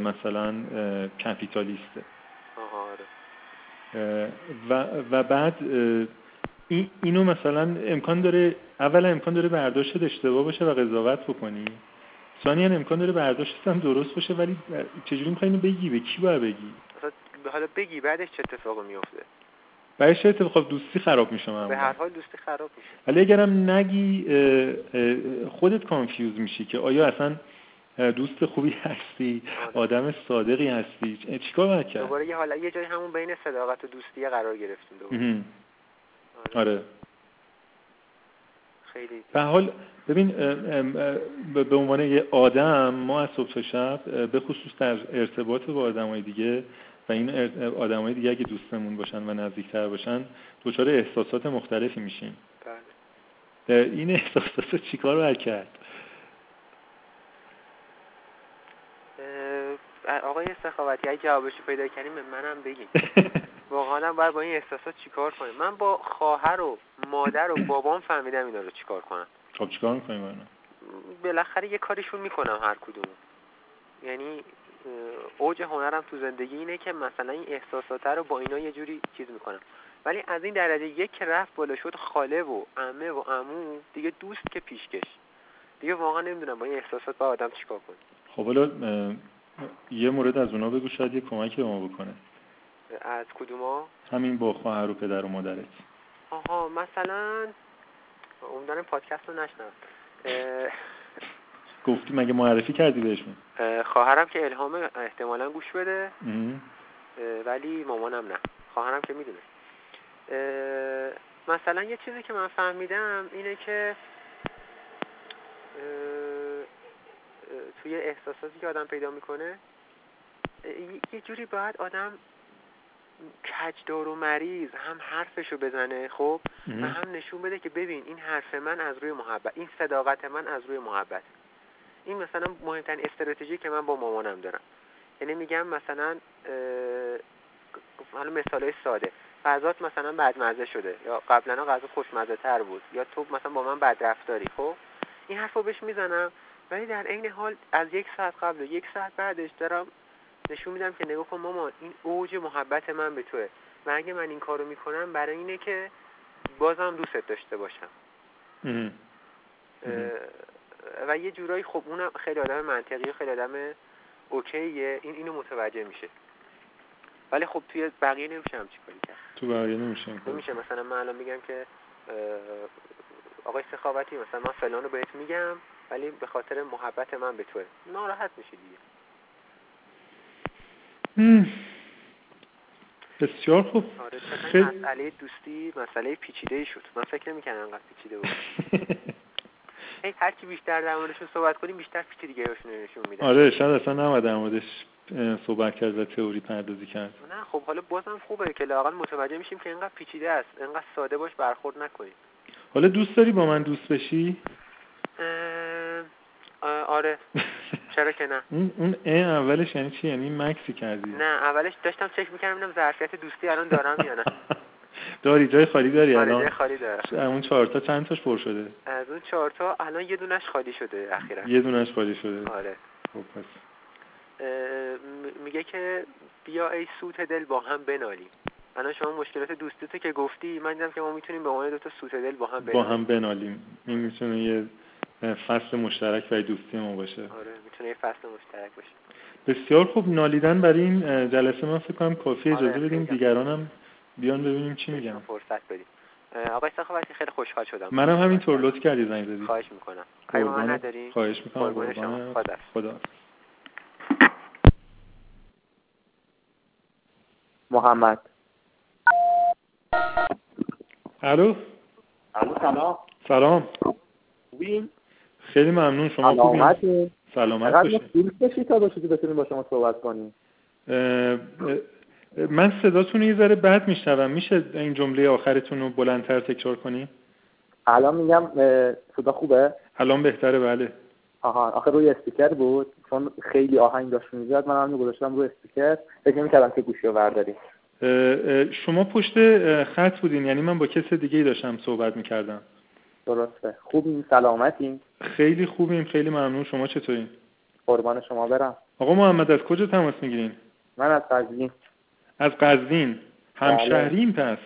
مثلا کپیتالیسته آره. و, و بعد این اینو مثلا امکان داره اولا امکان داره برداشت اشتباه باشه و قضاوت بکنی. ثانیا امکان داره برداشت هم درست باشه ولی چجوری می‌خوای اینو بگی؟ به کی باید بگی؟ حالا بگی بعدش چه اتفاقی میفته بعدش چه اتفاق؟ دوستی خراب میشه به هر حال دوستی خراب میشه. ولی اگرم نگی خودت کانفیوز میشی که آیا اصلا دوست خوبی هستی؟ آره. آدم صادقی هستی؟ چیکار باید کرد؟ دوباره یه حالا یه جای همون بین صداقت و دوستی قرار گرفتیم دوباره. آره. خیلی به حال ببین به عنوان یه آدم ما از صبح تا شب به خصوص در ارتباط با آدمای دیگه و این آدمای دیگه اگه دوستمون باشن و نزدیکتر باشن دچار احساسات مختلفی میشیم بله. این احساسات چیکار باید کرد آقای سخاوتی اگه جوابشو پیدا کردیم منم بگیم (laughs) واقعا باید با این احساسات چیکار کنیم؟ من با خواهر و مادر و بابام فهمیدم اینا رو چیکار کنم خب چیکار می‌کنیم اینا؟ بالاخره یه کاریشون می‌کنم هر کدوم یعنی اوج هنرم تو زندگی اینه که مثلا این احساسات رو با اینا یه جوری چیز می‌کنم. ولی از این درجه یک که رفت بالا شد خاله و عمه و عمو دیگه دوست که پیشکش دیگه واقعا نمی‌دونم با این احساسات با آدم چیکار کنه خب حالا یه مورد از اونا بگو شاید یه کمکی به ما بکنه. از کدوما؟ همین با خواهر و پدر و مادرت. آها مثلا امیدوارم پادکست رو نشنم. گفتی مگه معرفی کردی بهشون؟ خواهرم که الهام احتمالا گوش بده. ولی مامانم نه. خواهرم که می‌دونه. مثلا یه چیزی که من فهمیدم اینه که توی احساساتی که آدم پیدا می‌کنه یه جوری باید آدم کجدار و مریض هم حرفشو بزنه خب؟ و هم نشون بده که ببین این حرف من از روی محبت این صداقت من از روی محبت. این مثلا مهمترین استراتژی که من با مامانم دارم. یعنی میگم مثلا حالا مثال های ساده. غذات مثلا بدمزه شده یا قبلا غذا خوشمزه تر بود یا تو مثلا با من بد رفتاری خب؟ این حرفو بهش می‌زنم. ولی در عین حال از یک ساعت قبل و یک ساعت بعدش دارم نشون میدم که نگاه کن مامان این اوج محبت من به توه. و اگه من این کارو می‌کنم برای اینه که بازم دوستت داشته باشم. و یه جورایی خب اونم خیلی آدم منطقی خیلی آدم اوکیه. این اینو متوجه میشه. ولی خب توی بقیه نمیشه هم کاری کرد. تو بقیه نمیشه نمیشه. مثلا من الان میگم که آقای سخاوتی مثلا من فلانو بهت میگم ولی به خاطر محبت من به توه. ناراحت میشه دیگه. بسیار خوب. آره خیلی مسئله دوستی مسئله پیچیده ای شد. من فکر نمی‌کنم انقدر پیچیده بود (laughs) هی هر کی بیشتر در موردشون صحبت کنیم بیشتر پیچیدگیاشون رو نشون میده آره شاید اصلا نباید در موردش صحبت کرد و تئوری پردازی کرد. نه خب حالا بازم خوبه که لااقل متوجه میشیم که اینقدر پیچیده است. اینقدر ساده باش برخورد نکنیم. حالا دوست داری با من دوست بشی؟ آره. (laughs) چرا که نه؟ اون اون اولش یعنی چی؟ یعنی مکسی کردی. نه اولش داشتم چک می‌کردم ببینم ظرفیت دوستی الان دارم یا نه؟ (laughs) داری جای خالی داری آره جای الان خالی دارم. اون چهار تا چند تاش پر شده؟ از اون چهار تا الان یه دونش خالی شده اخیرا. یه دونش خالی شده. آره. خب پس. میگه که بیا ای سوت دل با هم بنالیم. الان شما مشکلات دوستیتو که گفتی من دیدم که ما می‌تونیم به عنوان دو تا سوت دل با هم با بنالیم. هم بنالیم. این می‌تونه یه فصل مشترک برای دوستی ما باشه. آره می‌تونه یه فصل مشترک باشه. بسیار خوب نالیدن برای این جلسه من فکر کنم کافی آره، اجازه بدیم خیلی. دیگران هم بیان ببینیم چی میگن. فرصت بدیم. آقای سخاوتی خیلی خوشحال شدم. منم همینطور لطف کردی زنگ زدی. خواهش می‌کنم. کاری نداری خواهش می‌کنم. قربان خدا. خدا محمد. الو؟ الو سلام. سلام. خوبین خیلی ممنون شما سلامت دوست داشتی تا باشی که بتونیم با شما صحبت کنیم من صداتون یه ذره بد میشنوم. میشه این جمله آخرتون رو بلندتر تکرار کنی؟ الان میگم صدا خوبه؟ الان بهتره بله. آها آخه روی استیکر بود. چون خیلی آهنگ داشت می‌زد من هم گذاشتم روی استیکر فکر نمی‌کردم که گوشی رو برداری. شما پشت خط بودین یعنی من با کس دیگه ای داشتم صحبت می‌کردم. درسته. خوبین سلامتین خیلی خوبیم خیلی ممنون. شما چطورین؟ قربان شما برم. آقا محمد از کجا تماس می‌گیرین؟ من از قزوین. از قزوین. همشهریم پس؟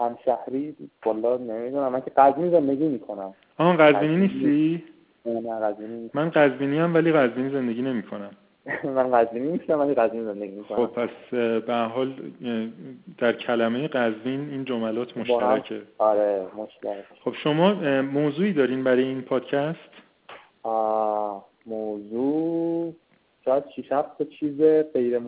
همشهری؟ والا نمی‌دونم. من که قزوین زندگی می‌کنم. آها قزوینی قزوینی. نیستی؟ نه قزوینی. من قزوینی هم ولی قزوین زندگی نمی‌کنم. (laughs) من قزوینی نیستم ولی قزوین زندگی می‌کنم. خب پس به حال در کلمه قزوین این جملات مشترکه. آره مشکل خب شما موضوعی دارین برای این پادکست؟ موضوع شاید شیش هفت تا چیز غیر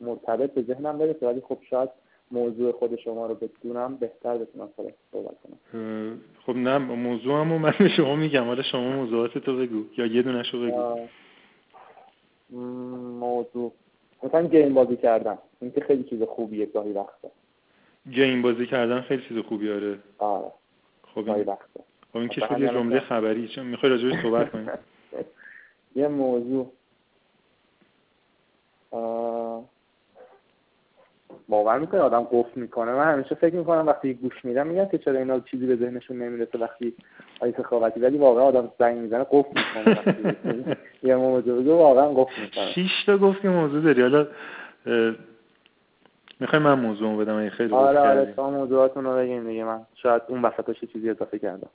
مرتبط به ذهنم برسه ولی خب شاید موضوع خود شما رو بدونم بهتر بتونم صحبت کنم. خب نه موضوع هم من به شما میگم. حالا شما موضوعات تو بگو یا یه دونش رو بگو. آه، موضوع. مثلا گیم بازی کردن. این که خیلی چیز خوبیه گاهی وقتا. گیم بازی کردن خیلی چیز خوبی آره. آره. خب گاهی این, وقتا. خب این که خیلی همین جمله خبری چون می‌خوای راجبش صحبت کنیم (laughs) یه موضوع. آه، باور می‌کنه آدم قفل می‌کنه. من همیشه فکر می‌کنم وقتی گوش میدم میگن که چرا اینا چیزی به ذهنشون نمی‌رسه وقتی آیه سخاوتی ولی واقعا آدم زنگ می‌زنه قفل می‌کنه. یه موضوع بگه واقعا قفل می‌کنه. شیش تا گفتی موضوع داری. حالا می‌خوای من موضوع بدم؟ اگه خیلی آره آره. شما موضوعاتون رو بگین دیگه. من شاید اون وسطش چیزی اضافه کردم.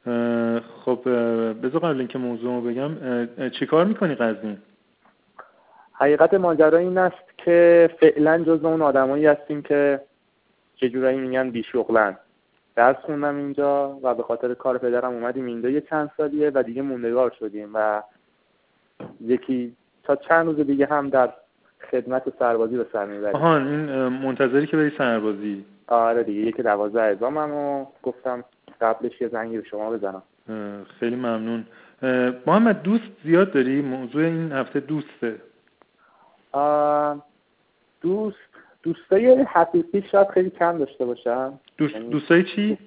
خب بذار قبل اینکه موضوع رو بگم چیکار می‌کنی قزوین؟ حقیقت ماجرا این است که فعلا جز اون آدمایی هستیم که چه جورایی میگن بیشغلن. درس خوندم اینجا و به خاطر کار پدرم اومدیم اینجا یه چند سالیه و دیگه موندگار شدیم و یکی تا چند روز دیگه هم در خدمت سربازی به سر می‌بریم. آهان این منتظری که بری سربازی. آره دیگه یک دوازده اعزامم و گفتم قبلش یه زنگی به شما بزنم. خیلی ممنون. محمد دوست زیاد داری؟ موضوع این هفته دوسته. دوست دوستای حقیقی شاید خیلی کم داشته باشم. دوست یعنی- دوستای چی؟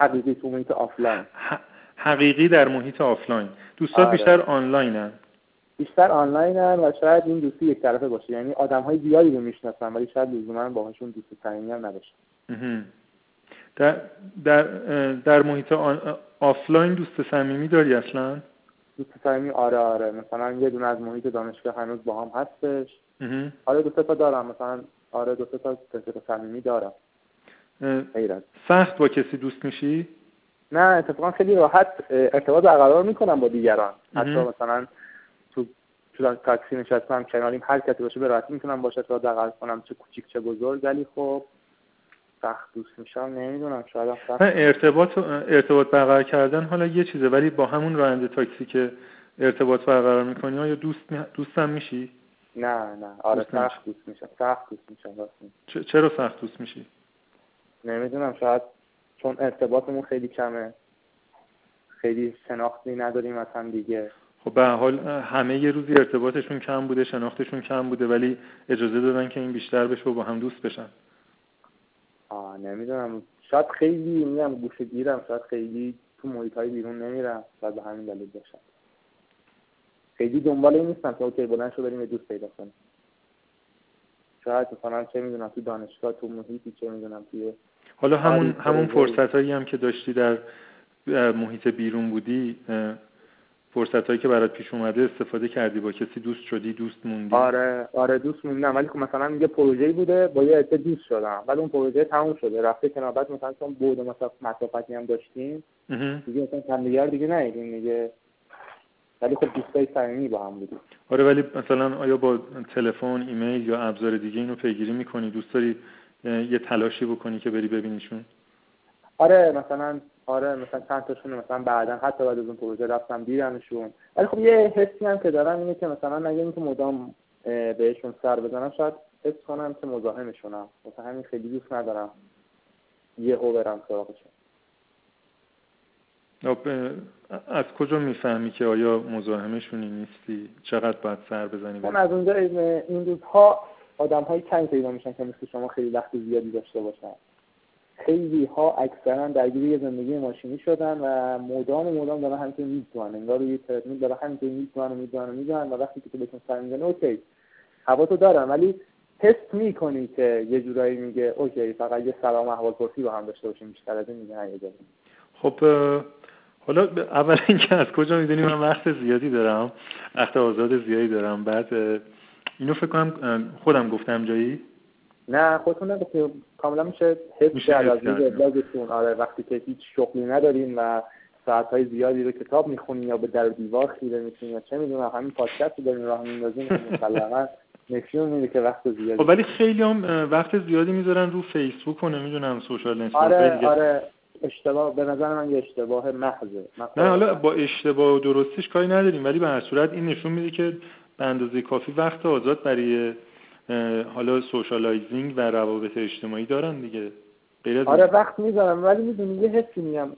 حقیقی تو محیط آفلاین. ح- حقیقی در محیط آفلاین. دوستات آره. بیشتر آنلاینن بیشتر آنلاین و شاید این دوستی یک طرفه باشه. یعنی آدم های زیادی رو می‌شناسم ولی شاید لزوما باهاشون دوست صمیمی هم نداشتم. در در در محیط آن- آفلاین دوست صمیمی داری اصلا؟ دوست صمیمی؟ آره آره. مثلا یه دونه از محیط دانشگاه هنوز با هم هستش. آره دو تا دارم. مثلا آره دو سه تا رفیق صمیمی دارم. از. سخت با کسی دوست میشی؟ نه اتفاقا خیلی راحت ارتباط برقرار می‌کنم با دیگران. حتی. مثلا تو تو تاکسی نشستم کناریم هر کسی باشه به راحتی می‌تونم باشه ارتباط برقرار کنم چه کوچیک چه بزرگ. ولی خب سخت دوست میشم نمی‌دونم شاید سخت. ارتباط ارتباط برقرار کردن حالا یه چیزه ولی با همون راننده تاکسی که ارتباط برقرار می‌کنی یا دوست دوستم میشی؟ نه نه. آره. سخت دوست میشم. سخت دوست میشم چرا سخت دوست میشی؟ نمی‌دونم شاید چون ارتباطمون خیلی کمه. خیلی شناختی نداریم از هم دیگه. خب به حال همه یه روزی ارتباطشون کم بوده شناختشون کم بوده ولی اجازه دادن که این بیشتر بشه و با هم دوست بشن. آه نمی‌دونم. شاید خیلی میگم گوشه گیرم شاید خیلی تو محیط های بیرون نمیرم. شاید به همین دلیل باشم خیلی دنبال این نیستم که اوکی بلند شو بریم یه دوست پیدا کنیم. شاید مثلا چه می‌دونم تو دانشگاه تو محیطی چه می‌دونم توی حالا همون همون فرصت هایی هم که داشتی در محیط بیرون بودی فرصت هایی که برات پیش اومده استفاده کردی با کسی دوست شدی دوست موندی؟ آره آره دوست موندم. ولی خب مثلا یه پروژه‌ای بوده با یه عده دوست شدم. ولی اون پروژه تموم شده. رفته کنار. بعد مثلا چون بود مثلا مسافتی هم داشتیم دیگه مثلا همدیگه دیگه ندیدیم. دیگه ولی خب دوستای صمیمی با هم بودیم. آره ولی مثلا آیا با تلفن ایمیل یا ابزار دیگه اینو پیگیری می‌کنی؟ دوست داری یه تلاشی بکنی که بری ببینیشون؟ آره مثلا آره مثلا چند تاشون مثلا بعدا حتی بعد از اون پروژه رفتم دیدمشون. ولی خب یه حسی هم که دارم اینه که مثلا نگه اینکه مدام بهشون سر بزنم شاید حس کنم که مزاحمشونم. مثلا همین خیلی دوست ندارم یهو برم سراغشون. از کجا می‌فهمی که آیا مزاحمشونی نیستی؟ چقدر باید سر بزنی من از اونجا این روزها آدم های کمی پیدا میشن که مثل شما خیلی وقت زیادی داشته باشن. خیلی ها اکثرا درگیر یه زندگی ماشینی شدن و مدام و مدام دارن همینطور می‌دونن انگار روی ترمین دارن همینطور می‌دونن و می‌دونن و می‌دونن و وقتی که تو بهشون سر می‌زنه اوکی. هوا تو دارم ولی حس می‌کنی که یه جورایی میگه اوکی فقط یه سلام احوال پرسی با هم داشته باشیم بیشتر از این میگه خب حالا اول اینکه از کجا می‌دونی من وقت زیادی دارم وقت آزاد زیادی دارم. بعد اینو فکر کنم خودم گفتم جایی. نه خودتون نگفتی کاملا میشه حس کرد از وبلاگتون آره وقتی که هیچ شغلی ندارین و های زیادی رو کتاب می‌خونین یا به در دیوار خیره میشین یا چه می‌دونم همین پادکست رو دارین راه میندازین مسلما نشون میده که وقت زیادی. خب ولی خیلی هم وقت زیادی می‌ذارن رو فیسبوک و نمی‌دونم سوشال آره آره. اشتباه به نظر من یه اشتباه محضه. نه حالا با اشتباه و درستش کاری نداریم ولی به هر صورت این نشون میده که به اندازه کافی وقت آزاد برای حالا socializing و روابط اجتماعی دارن دیگه. غیر آره وقت می‌ذارم ولی می‌دونی یه حسی میگم.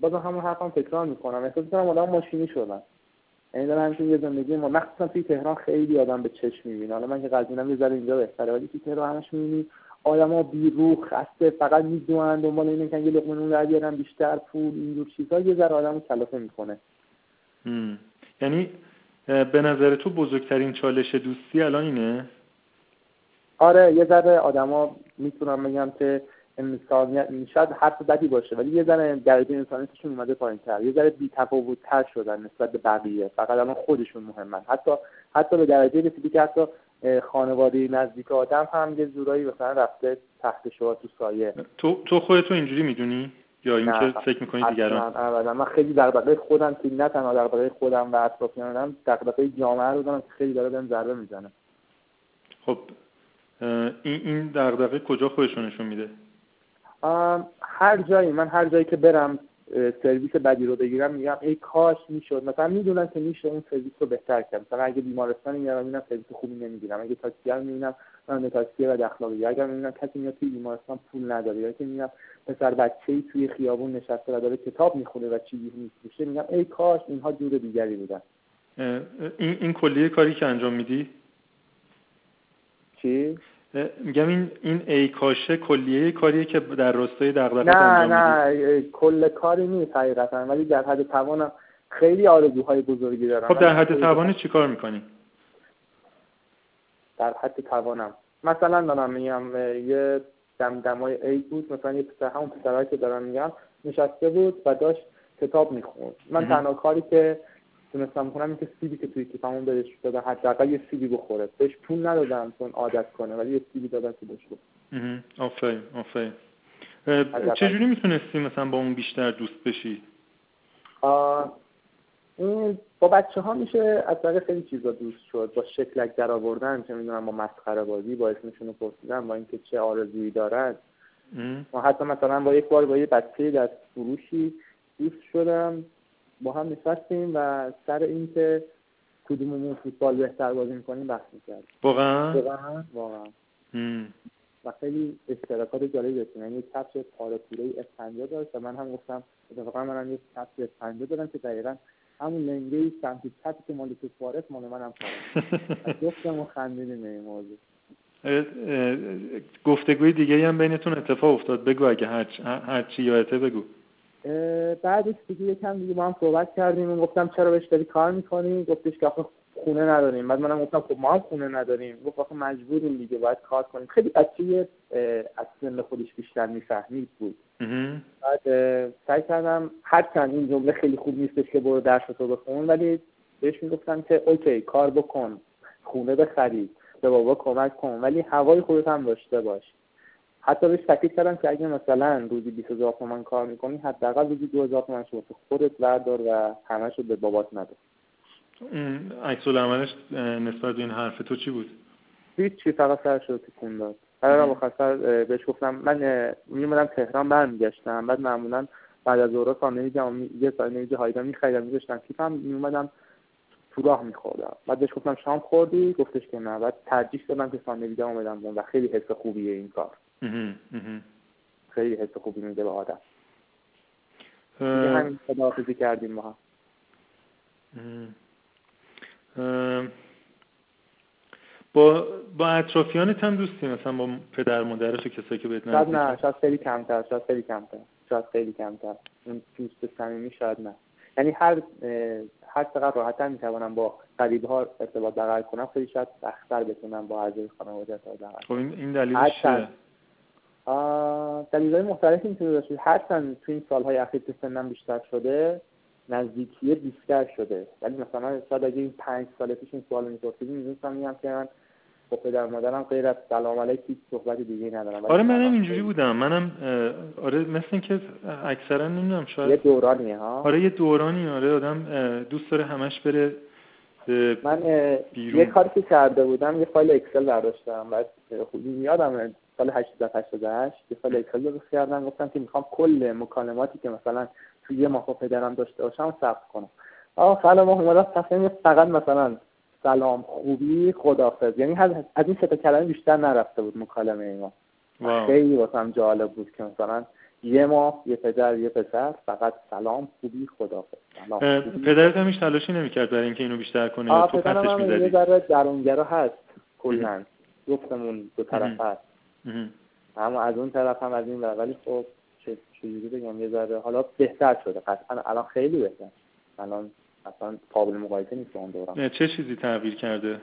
باز همون حرفم تکرار می‌کنم. احساس می‌کنم آدم ماشینی شدن. یعنی دارم همچین یه زندگی ما مخصوصا توی تهران خیلی آدم به چشم می‌بینه. حالا من که قضیه یه ذره اینجا بهتره ولی توی تهران همش می‌بینی آدما بیروح خسته فقط می‌دونن دنبال اینه که یه لقمه نون در بیشتر پول اینجور چیزا یه ذره آدمو کلافه می‌کنه. یعنی به نظر تو بزرگترین چالش دوستی الان اینه؟ آره یه ذره آدما می‌تونم بگم که انسانیت شاید حرف بدی باشه ولی یه ذره درجه انسانیتشون اومده پایینتر. یه ذره بی‌تفاوت‌تر شدن نسبت به بقیه. فقط الان خودشون مهمن. حتی حتی به درجه رسیدی که حتی خانواده نزدیک آدم هم یه جورایی مثلا رفته تحت شما تو سایه. تو تو خودتو اینجوری می‌دونی؟ یا اینکه فکر می‌کنی دیگران؟ نه من خیلی دغدغه خودم که نه تنها دغدغه خودم و اطرافیانم دغدغه جامعه رو دارم که خیلی داره بهم ضربه می‌زنه. خب این این دغدغه کجا خودشون نشون میده؟ هر جایی من هر جایی که برم سرویس بدی رو بگیرم میگم ای کاش می‌شد. مثلا می‌دونن که میشه اون سرویس رو بهتر کرد. مثلا اگه بیمارستان میارم می‌بینم سرویس خوبی نمی‌گیرم اگه تاکسی رو می‌بینم من تاکسی و اخلاقی اگر می‌بینم کسی میاد توی بیمارستان پول نداره. یا که می‌بینم پسر بچه ای توی خیابون نشسته و داره کتاب می‌خونه و چیزی میفروشه میگم ای کاش اینها جور دیگری بودن. این این کلیه کاری که انجام میدی؟ چی؟ میگم این این ای کاشه کلیه کاریه که در راستای دغدغه نه نه کل کاری نیست حقیقتا. ولی در حد توانم خیلی آرزوهای بزرگی دارم. خب در حد توانه چیکار می‌کنی؟ در حد توانم. مثلا دارم میگم یه دمدمای ای بود مثلا یه پسر همون پسرهایی که دارم میگم نشسته بود و داشت کتاب می‌خوند. من تنها کاری که تونستم کنم که سیبی که توی کیفمون بهش دادم حداقل یه سیبی بخوره. بهش پول ندادم چون عادت کنه ولی یه سیبی دادم که بهش آفرین آفرین. چجوری می‌تونستی مثلا با اون بیشتر دوست بشی؟ این با بچه ها میشه از طریق خیلی چیزا دوست شد. با شکلک در آوردن چه می‌دونم با مسخره بازی با اسمشون رو پرسیدن با اینکه چه آرزویی دارد ما حتی مثلا با یک بار با یه بچه در فروشی دوست شدم. با هم نشستیم و سر اینکه کدوممون فوتبال بهتر بازی می‌کنیم بحث می‌کردیم. واقعا؟ واقعا واقعا. و خیلی اشتراکات جالبی داشتیم. یعنی کفش پاره پوره اسفنجا داشت و من هم گفتم اتفاقا منم یک کفش اسفنجا دارم که دقیقا همون لنگه ای سمت چپی که مال تو فارس مال منم پاره گفتم و خندیدیم این موضوع. گفتگوی دیگه هم بینتون اتفاق افتاد. بگو اگه هر, هر چی یادته بگو. بعدش دیگه یکم دیگه با هم صحبت کردیم و گفتم چرا بهش داری کار می‌کنی؟ گفتش که خونه نداریم. بعد منم گفتم خب ما هم خونه نداریم. گفت آخه مجبوریم دیگه باید کار کنیم. خیلی بچه از سن خودش بیشتر می‌فهمید بود. بعد سعی کردم هرچند این جمله خیلی خوب نیستش که برو درس تو بخون ولی بهش می‌گفتم که اوکی کار بکن. خونه بخرید به بابا کمک کن. ولی هوای خودت هم داشته باش. حتی بهش تکلیف کردم که اگه مثلا روزی 20 هزار تومن کار می‌کنی حداقل روزی 2000 تومن شو خودت بردار و همه رو به بابات نده. عکس عملش نسبت به این حرف تو چی بود؟ هیچ چی فقط سر شد تکون داد. قرار مخصر بهش گفتم من میومدم تهران برمیگشتم. بعد معمولا بعد از ظهر ساندویچ یه ساندویچ هایدا میخریدم میذاشتم کیفم میومدم تو راه میخوردم. بعد بهش گفتم شام خوردی؟ گفتش که نه. بعد ترجیح دادم که ساندویچ اومدم و خیلی حس خوبیه این کار. خیلی حس خوبی میده به آدم. همین خداحافظی کردیم ما با با اطرافیانت هم دوستی مثلا با پدر مادرش و کسایی که بهت شاید نه شاید خیلی کمتر شاید خیلی کمتر شاید خیلی کمتر. اون دوست صمیمی شاید نه. یعنی هر هر چقدر راحتتر می‌توانم با قریب ها ارتباط برقرار کنم خیلی شاید سختتر بتونم با اعضای خانواده ارتباط برقرار خب این این دلیلش چیه دلیل های مختلفی می‌تونه داشته هرچند تو این سالهای اخیر که سنم بیشتر شده نزدیکی بیشتر شده. ولی مثلا شاید اگه این پنج سال پیش این سوال میپرسیدی می‌دونستم میگم که من با پدر مادرم غیر از سلام علیک هیچ صحبت دیگه ندارم آره منم اینجوری بودم. منم آره مثل که اکثرا نمی‌دونم شاید یه دورانیه ها؟ آره یه دورانی آره آدم دوست داره همش بره من یه کاری که کرده بودم یه فایل اکسل برداشتم. بعد خوب یادم سال 888 یه فایل اکسل درست کردم. گفتم که می‌خوام کل مکالماتی که مثلا توی یه ماه پدرم داشته باشم ثبت کنم. آه سلام محمد تصمیم فقط مثلا سلام خوبی خدافظ یعنی از این سه کلمه بیشتر نرفته بود مکالمه ما خیلی واسم جالب بود که مثلا یه ماه یه پدر یه پسر فقط سلام خوبی خدافظ سلام پدرت هم هیچ تلاشی نمی‌کرد برای اینکه اینو بیشتر کنه یا تو پسش می‌زدی یه ذره درونگرا هست کلا. گفتمون دو طرف هست. اما از اون طرف هم از این ولی خب چجوری بگم یه ذره حالا بهتر شده. قطعا الان خیلی بهتر. الان اصلا قابل مقایسه نیست اون دوران. چه چیزی تغییر کرده؟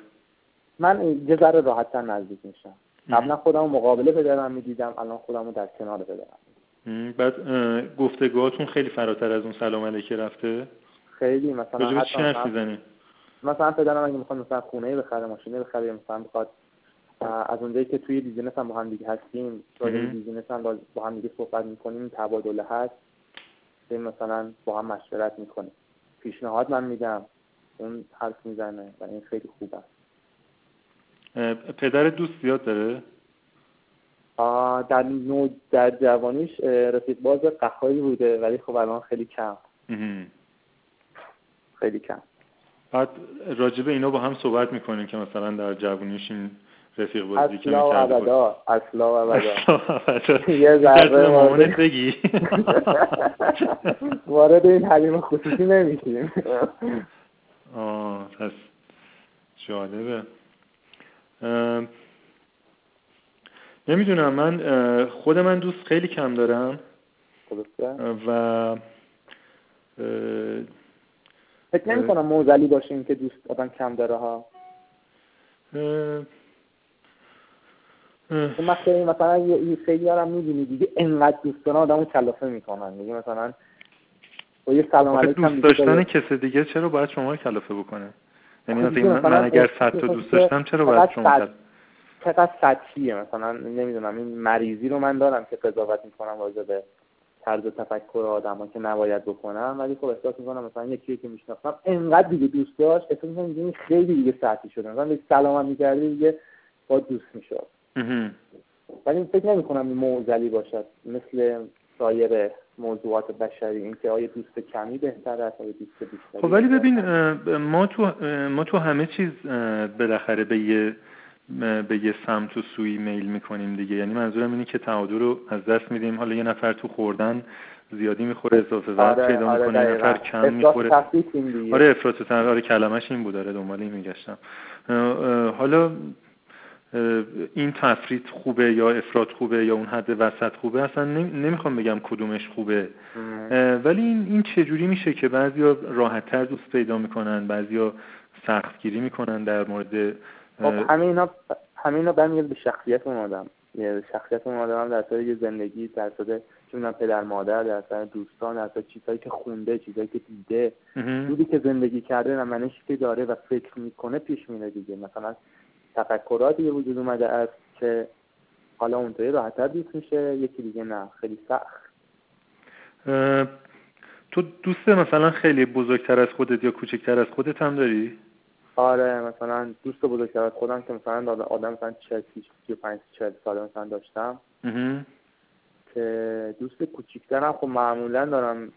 من یه ذره راحتتر نزدیک میشم. قبلا خودم مقابله پدرم می‌دیدم الان خودم رو در کنار پدرم بعد گفتگوهاتون خیلی فراتر از اون سلام علیکه رفته؟ خیلی مثلا چی حرف می‌زنی؟ مثلا پدرم اگه می‌خواد مثلا خونه بخره ماشینه بخره مثلا بخواد از اونجایی که توی business هم با هم دیگه هستیم راجع business هم با هم دیگه صحبت می‌کنیم تبادله هست. مثلا با هم مشورت می‌کنیم. پیشنهاد من میدم. اون حرف می‌زنه و این خیلی خوب است. پدر دوست زیاد داره؟ در نو در جوانیش رفیق باز قهایی بوده ولی خب الان خیلی کم. خیلی کم. بعد راجبه اینا با هم صحبت می‌کنیم که مثلا در جوانیش این رفیق بازی که می‌کرده ابدا اصلا و ابدا (laughs) یه ذره مامانت بگی. (laughs) وارد این حریم خصوصی نمیشیم. (laughs) آه پس جالبه. نمی‌دونم من خود من دوست خیلی کم دارم. و فکر نمی کنم موزلی باشیم که دوست آدم کم داره ها. مثلا مثلا یه خیلی هم می‌بینی دیگه انقدر دوستان آدمو کلافه می‌کنن. دیگه مثلا با یه سلام علیکم دوست داشتن کسی دیگه چرا باید شما رو کلافه بکنه؟ یعنی مثلا من اگر صد تا دوست داشتم چرا باید شما چقدر سطحیه مثلا نمی‌دونم این مریضی رو من دارم که قضاوت می‌کنم راجع به طرز تفکر آدما که نباید بکنم ولی خب احساس می‌کنم مثلا یکی که می‌شناسم انقدر دیگه دوست داشت احساس می‌کنم خیلی دیگه سطحی شده. مثلا سلام می‌کردی دیگه با دوست می‌شد. ولی فکر نمی کنم موزلی باشد. مثل سایر موضوعات بشری اینکه آیا دوست کمی بهتر است آیا دوست بیشتری خب ولی ببین ما تو ما تو همه چیز بالاخره به یه به یه سمت و سوی میل می‌کنیم دیگه. یعنی منظورم اینه که تعادل رو از دست میدیم. حالا یه نفر تو خوردن زیادی می‌خوره اضافه وزن آره، پیدا آره می‌کنه یه دقیقاً. نفر کم می‌خوره. آره افراط و آره کلمش این بود آره دنبال این میگشتم. حالا این تفریط خوبه یا افراط خوبه یا اون حد وسط خوبه؟ اصلا نمی- نمی‌خوام بگم کدومش خوبه. ولی این این چجوری میشه که بعضیا راحتتر دوست پیدا می‌کنن بعضیا سختگیری می‌کنن در مورد اه، خب همه اینا همه اینا برمیگرده به شخصیت اون آدم. شخصیت اون آدم هم در سر یه زندگی در چه می‌دونم پدر مادر در سر دوستان در سر چیزهایی که خونده چیزهایی که دیده. جوری که زندگی کرده و منشی که داره و فکر می‌کنه پیش میره دیگه. مثلا تفکراتی به وجود اومده است که حالا اونطوری راحتتر دوست میشه یکی دیگه نه خیلی سخت تو دوست مثلا خیلی بزرگتر از خودت یا کوچکتر از خودت هم داری؟ آره مثلا دوست بزرگتر از خودم که مثلا آدم- مثلا 40 35 40 ساله مثلا داشتم. که دوست کوچیکترم خب معمولا دارم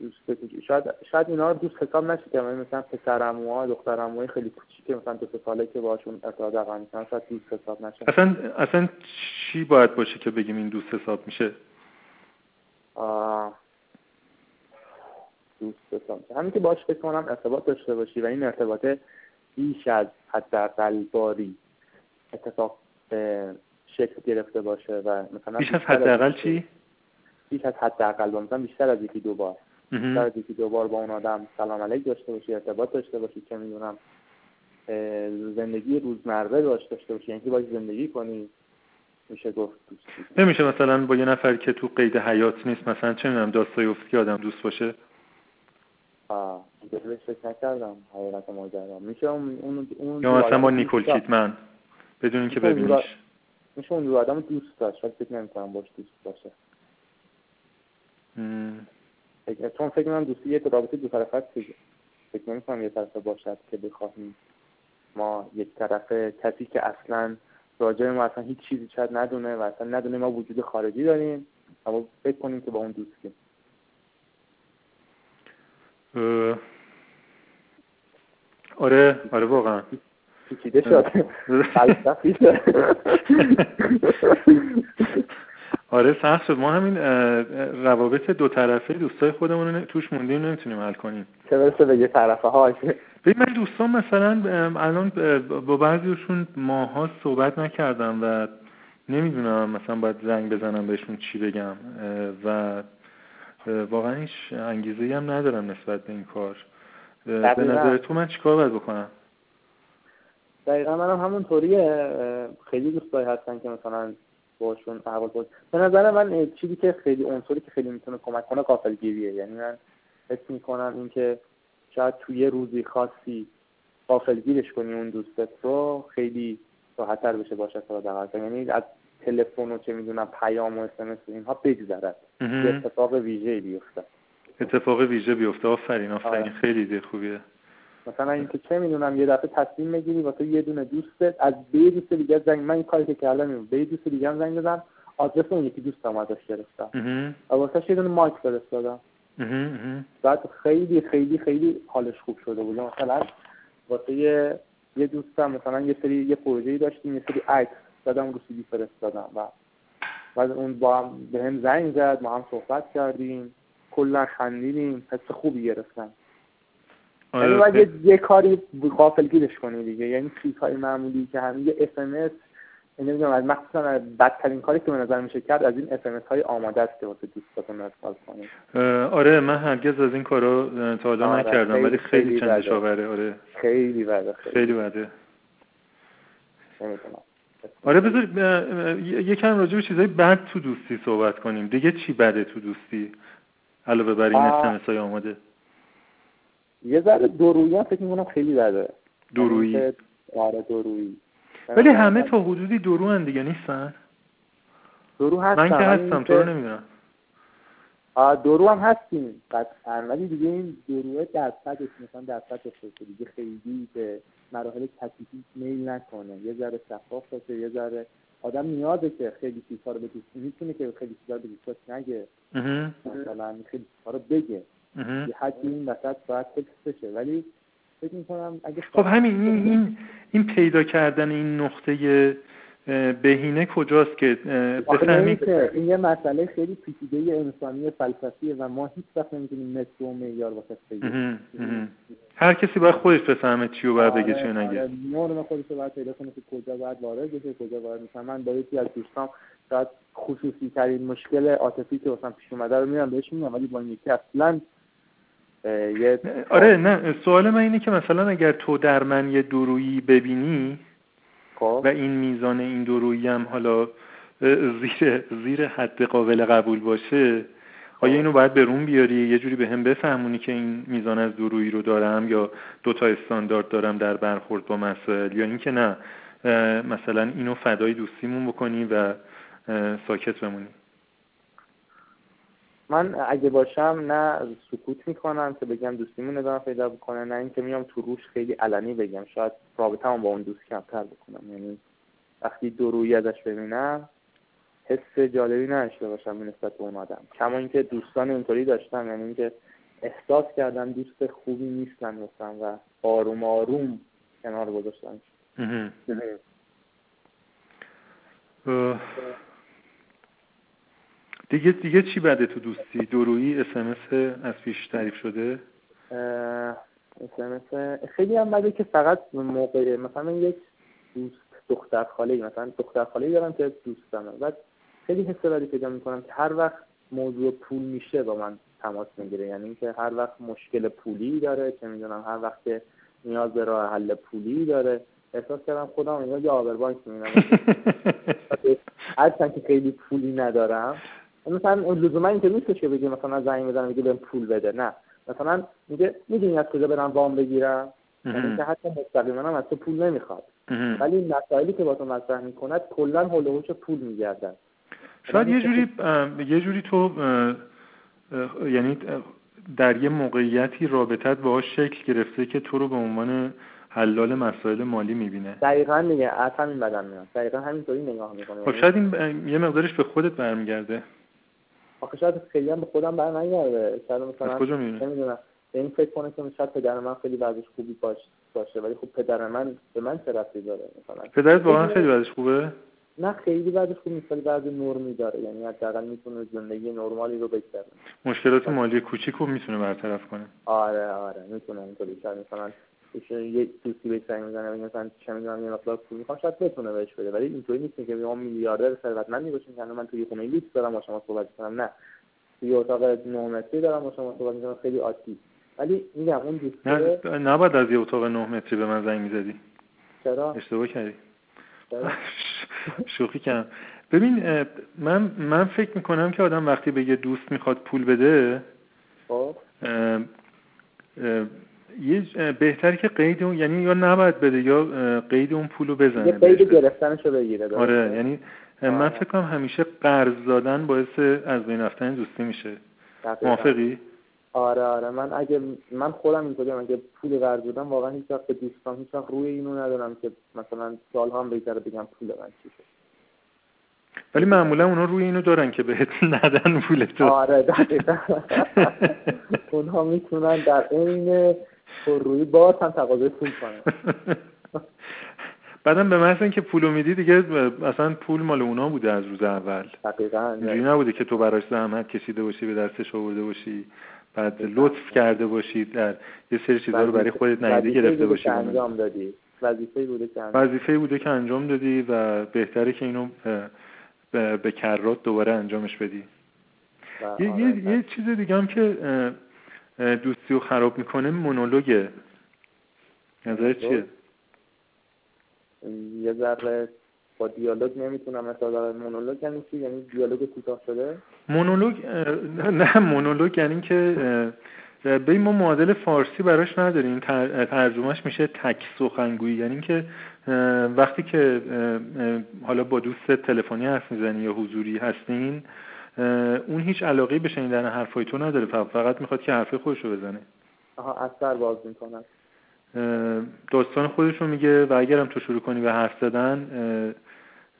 دوست شاید شاید اینا رو دوست حساب نشه ولی مثلا پسرعموها دخترعموهای خیلی کوچیکه. مثلا دو سه ساله که باشون ارتباط برقرار می‌کنن شاید دوست حساب نشه اصلا اصلا چی باید باشه که بگیم این دوست حساب میشه؟ آه، دوست حساب میشه. همین که باش فکر کنم ارتباط داشته باشی و این ارتباط بیش از حداقل باری اتفاق شکل گرفته باشه و مثلا بیش از حداقل چی؟ بیش از حداقل مثلا بیشتر از یکی دو بار. بیشتر مهم. از یکی دو بار با اون آدم سلام علیک داشته باشی ارتباط داشته باشی که می‌دونم زندگی روزمره داشته داشته باشی. یعنی که باید زندگی کنی. میشه گفت دوستی نمیشه مثلا با یه نفر که تو قید حیات نیست مثلا چه می‌دونم داستایوفسکی آدم دوست باشه؟ آه بهش فکر نکردم. حقیقت ماجرا. میشه اون اون یا مثلا با نیکول دوست داشت. کیدمن بدون اینکه ببینیش. میشه اون دو آدم دوست داشت. ولی فکر نمی‌کنم باش دوست باشه. مم. فکر چون فکر می‌کنم دوستی یه رابطه دو طرفه است فکر نمی‌کنم یه طرفه باشد که بخواهیم ما یک طرفه کسی که اصلا راجع ما اصلا هیچ چیزی شاید ندونه و اصلا ندونه ما وجود خارجی داریم اما فکر کنیم که با اون دوستیم. اه. آره آره واقعا. پیچیده شد. (laughs) آره سخت شد. ما همین روابط دو طرفه دوستای خودمون رو توش موندیم نمی‌تونیم حل کنیم. چه برسه به یه طرفه ببین من دوستان مثلا الان با بعضیشون ماها صحبت نکردم و نمی‌دونم مثلا باید زنگ بزنم بهشون چی بگم. و واقعا هیچ انگیزه هم ندارم نسبت به این کار. اه، به دقیقاً. نظر تو من چیکار باید بکنم؟ دقیقا منم همونطوریه. خیلی دوستایی هستن که مثلا باشون احوال بود به نظر من چیزی که خیلی عنصری که خیلی می‌تونه کمک کنه غافلگیریه یعنی من حس می‌کنم اینکه شاید توی یه روزی خاصی غافلگیرش کنی اون دوستت رو خیلی راحتتر بشه باشه برقرار یعنی از تلفن و چه می‌دونم پیام و اسمس و اینها بگذرد. اتفاق ویژه‌ای بیفته. اتفاق ویژه بیفته. آفرین آفرین. آره. خیلی ایده خوبیه مثلا اینکه چه می‌دونم یه دفعه تصمیم بگیری واسه یه دونه دوستت از به یه دوست دیگه زنگ من این کاری که کردم اینه. به یه دوست دیگه هم زنگ دادم آدرس اون یکی دوستم ازش گرفتم. و واسه یه دونه مایک فرستادم. بعد خیلی خیلی خیلی حالش خوب شده بود مثلا واسه یه یه دوستم مثلا یه سری یه پروژه‌ای داشتیم یه سری عکس دادم رو سی دی فرستادم و بعد اون با هم به هم زنگ زد ما هم صحبت کردیم کلا خندیدیم حس خوبی گرفتم یعنی باید یه, یه کاری غافلگیرش کنی دیگه. یعنی چیزهای معمولی که همین یه اس ام اس نمی‌دونم از مخصوصا بدترین کاری که به نظر میشه کرد از این اس ام اس های آماده است که واسه دوستاتون ارسال کنید آره من هرگز از این کارا اه، تا حالا آره، نکردم ولی خیلی خیلی چندش. آوره آره. خیلی بده خیلی. بده. آره بذار یکم راجع به چیزای بد تو دوستی صحبت کنیم. دیگه چی بده تو دوستی؟ علاوه بر این آه. های آماده. یه ذره دورویی هم فکر می‌کنم خیلی بده. دورویی. یعنی آره دورویی. ولی همه تا حدودی درو هن دیگه نیستن؟ درو هستن من که هستم تو رو نمی‌دونم. آه، درو هم هستیم قطعا. ولی دیگه این دروه درصدش مثلا درصدش باشه دیگه خیلی به مراحل تکلیفی میل نکنه. یه ذره شفاف باشه یه ذره آدم نیازه که خیلی چیزها رو به دوست می‌تونه که خیلی چیزها رو به دوستاش نگه. مثلا خیلی چیزها رو بگه. یه حدی این وسط باید حفظ بشه. ولی فکر می‌کنم اگه خب همین این این این پیدا کردن این نقطه بهینه کجاست که بفهمید؟ این یه مسئله خیلی پیچیده انسانی فلسفیه و ما هیچ وقت نمی‌تونیم مثل و معیار واسه بگیم هر کسی باید خودش بفهمه چی رو باید بگه چی نگه آره. نرم خودش رو باید پیدا کنه که کجا باید وارد بشه کجا وارد میشه من با یکی از دوستام شاید خصوصی ترین مشکل عاطفی که واسم پیش اومده رو میرم بهش میگم ولی با این یکی اصلا یه آره نه سوال من اینه که مثلا اگر تو در من یه درویی ببینی خب. و این میزان این درویی هم حالا زیر زیر حد قابل قبول باشه آیا اینو باید به روم بیاری؟ یه جوری به هم بفهمونی که این میزان از درویی رو دارم یا دو تا استاندارد دارم در برخورد با مسائل یا اینکه نه مثلا اینو فدای دوستیمون بکنی و ساکت بمونی. من اگه باشم نه سکوت می‌کنم که بگم دوستیمون ادامه پیدا بکنه نه اینکه میام تو روش خیلی علنی بگم. شاید رابطه با اون دوست کمتر بکنم. یعنی وقتی درویی ازش ببینم حس جالبی نداشته باشم نسبت به اون آدم. کما اینکه دوستان اینطوری داشتم یعنی اینکه احساس کردم دوست خوبی نیستن مثلا و آروم آروم کنار گذاشتن دیگه دیگه چی بده تو دوستی؟ درویی اس ام از پیش تعریف شده؟ اس خیلی هم بده که فقط موقع مثلا یک دوست دختر خاله مثلا دختر خاله دارم که دوست دارم بعد خیلی حس بدی پیدا می‌کنم که هر وقت موضوع پول میشه با من تماس می‌گیره. یعنی اینکه هر وقت مشکل پولی داره که می‌دونم هر وقت که نیاز به راه حل پولی داره احساس کردم خودم اینا یه آبربانک می‌بینم. (laughs) هرچند که خیلی پولی ندارم. مثلا لزوما اینکه نیستش که بگی مثلا زنگ بزنم بگی بهم پول بده نه. مثلا میگه می‌دونی از کجا برم وام بگیرم؟ یعنی که حتی مستقیما هم از تو پول نمی‌خواد ولی مسائلی که با تو مطرح می‌کند کلا هول پول میگردن. شاید یه جوری یه جوری تو یعنی در یه موقعیتی رابطت باهاش شکل گرفته که تو رو به عنوان حلال مسائل مالی می‌بینه. دقیقا دیگه از همین بدن میاد. دقیقا همینطوری نگاه می‌کنه. خب شاید این یه مقدارش به خودت برمیگرده. آخه شاید خیلی هم به خودم برنگرده. شاید مثلا از کجا نمی‌دونم. به این فکر کنه که شاید پدر من خیلی بعدش خوبی باش باشه ولی خب پدر من به من چه رفتی داره مثلا؟ پدرت واقعا خیلی بعدش خوبه؟ نه خیلی بعدش خوب نیست ولی بعد نرمی داره. یعنی حداقل می‌تونه زندگی نرمالی رو بگذره. مشکلات مالی کوچیک رو می‌تونه برطرف کنه. آره آره. می‌تونه اینطوری شاید مثلا یه دوستی بهش زنگ می‌زنه میگه مثلا چه می‌دونم یه مقدار پول می‌خوام شاید بتونه بهش بده. ولی اینطوری نیست که ما میلیاردر ثروتمندی باشیم که من توی خونه لیست دارم با شما صحبت کنم نه. توی اتاق 9 متری دارم با شما صحبت می‌کنم خیلی عادی. ولی میگم اون دوست نه نباید از یه اتاق 9 متری به من زنگ می‌زدی. چرا؟ اشتباه کردی. (laughs) شوخی کردم. ببین من من فکر می‌کنم که آدم وقتی به یه دوست می‌خواد پول بده خب. یه بهتری که قید اون یعنی یا نباید بده یا قید اون پولو بزنه یه قید گرفتنشو بگیره آره یعنی من فکر کنم همیشه قرض دادن باعث از بین رفتن دوستی میشه. موافقی؟ آره آره من اگه من خودم اینطوری اگه پول قرض بدم واقعا هیچ وقت به دوستان هیچ وقت روی اینو ندارم که مثلا سال هم بگذره بگم پول من چی شد. ولی معمولا اونا روی اینو دارن که بهت (laughs) ندن پول تو. آره دقیقا. (laughs) اونها می‌تونن در عین روی باز هم تقاضای پول کنن (laughs) بعدم به محض اینکه پولو میدی دیگه اصلا پول مال اونا بوده از روز اول. دقیقاً. اینجوری نبوده که تو براش زحمت کشیده باشی به دستش آورده باشی بعد لطف کرده باشی در یه سری چیزا رو برای خودت نهیده گرفته باشی انجام دادی. وظیفه بوده که انجام وظیفه بوده که انجام دادی و بهتره که اینو به, به کرات دوباره انجامش بدی. یه, یه،, یه چیز دیگه هم که دوستی رو خراب می‌کنه مونولوگه نظرت چیه؟ یه ذره با دیالوگ نمی‌تونم مثلا مونولوگ یعنی چی؟ یعنی دیالوگ کوتاه شده؟ مونولوگ نه مونولوگ یعنی که به ما معادل فارسی براش نداریم. ترجمهش میشه تک سخنگویی. یعنی که وقتی که حالا با دوست تلفنی حرف می‌زنی یا حضوری هستین اون هیچ علاقه به شنیدن حرفای تو نداره. فقط می‌خواد که حرف خودش رو بزنه. آها اثر باز می‌کنه. داستان خودش رو میگه و اگرم تو شروع کنی به حرف زدن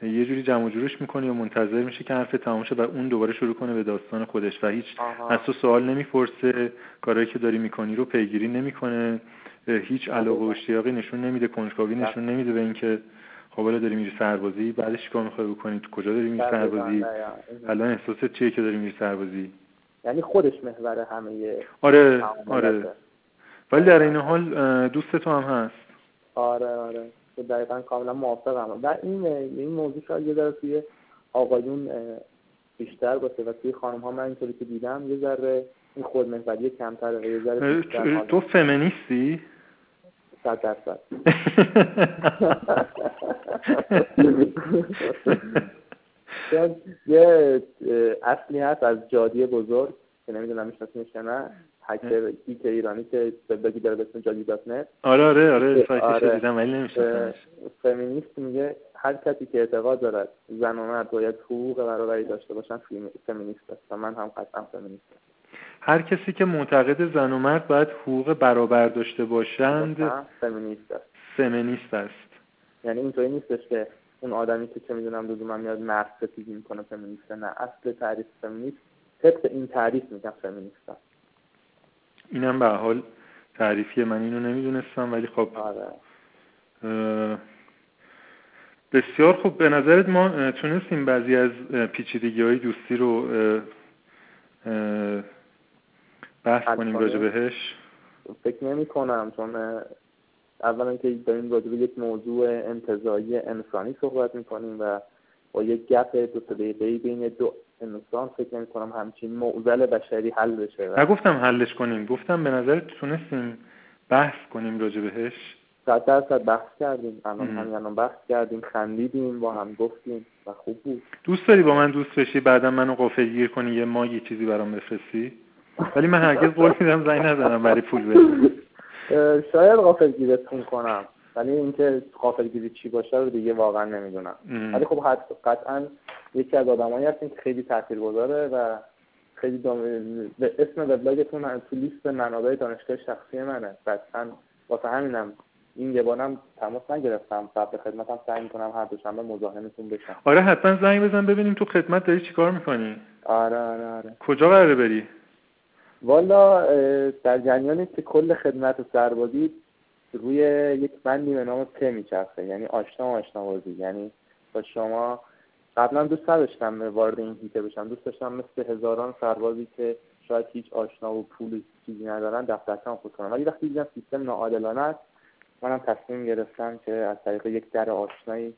یه جوری جمع جورش می‌کنی و منتظر میشه که حرف تمام شه و اون دوباره شروع کنه به داستان خودش و هیچ از تو سوال نمی‌پرسه کارهایی که داری می‌کنی رو پیگیری نمی‌کنه هیچ علاقه و اشتیاقی نشون نمیده کنجکاوی نشون نمیده به اینکه خب حالا داری میری سربازی؟ بعدش چیکار می‌خوای بکنی؟ تو کجا داری میری سربازی؟ الان احساست چیه که داری میری سربازی؟ یعنی خودش محور همه آره آره. ولی در این حال دوست تو هم هست. آره آره. دقیقا کاملا موافقم. و این این موضوع شاید یه ذره توی آقایون بیشتر باشه و توی خانم ها من اینطوری که دیدم یه ذره این خودمحوری کمتره و یه ذره تو فمینیستی؟ صد درصد. یه اصلی هست از جادی بزرگ که نمی‌دونم میشناسینش یا نه هکر geek ایرانی که وبلاگی داره به اسم جادی dot net. آره آره آره سایتش آره. دیدم ولی نمیشناسمش. فمینیست میگه هر کسی که اعتقاد دارد زن و مرد باید حقوق برابری داشته باشن فمینیست است و من هم قطعا فمینیستم. هر کسی که معتقد زن و مرد باید حقوق برابر داشته باشند فمینیست است. فمینیست است. یعنی اینطوری نیستش که اون آدمی که چه می‌دونم دو من میاد مرد ستیزی می‌کنه فمینیست. نه اصل تعریف فمینیست طبق این تعریف میگم فمینیست است. اینم به حال تعریفی من اینو نمی‌دونستم ولی خب آره. بسیار خوب. به نظرت ما تونستیم بعضی از پیچیدگی های دوستی رو بحث کنیم راجع بهش؟ فکر نمی کنم چون اولا که داریم راجع به یک موضوع انتظایی انسانی صحبت می‌کنیم و با یک گپ دو تا دقیقه بین دو انسان فکر نمی کنم همچین معضل بشری حل بشه. نگفتم حلش کنیم گفتم به نظر تونستیم بحث کنیم راجع بهش. صد درصد بحث کردیم. الان همین الان بحث کردیم خندیدیم با هم گفتیم و خوب بود. دوست داری با من دوست بشی؟ بعدا منو قافلگیر کنی یه ما یه چیزی برام بفرستی؟ ولی من هرگز قول میدم زنگ نزنم برای پول بدی شاید غافلگیرتون کنم. ولی اینکه غافلگیری چی باشه رو دیگه واقعا نمی‌دونم. ولی خب قطعا یکی از آدمایی هستین که خیلی تاثیرگذاره و خیلی به اسم وبلاگتون تو لیست منابع دانشگاه شخصی منه. قطعا واسه همینم این یه بارم تماس نگرفتم. قبل خدمتم سعی می‌کنم هر دوشنبه مزاحمتون بشم. آره حتما زنگ بزن ببینیم تو خدمت داری چیکار می‌کنی؟ آره آره آره. کجا قراره بری؟ والا در جریان که کل خدمت سربازی روی یک بندی به نام پ میچرخه. یعنی آشنا و آشنا بازی یعنی با شما قبلا دوست نداشتم وارد این هیته بشم. دوست داشتم مثل هزاران سربازی که شاید هیچ آشنا و پول چیزی ندارن دفترچم خود کنم ولی وقتی دیدم سیستم ناعادلانه است منم تصمیم گرفتم که از طریق یک در آشنایی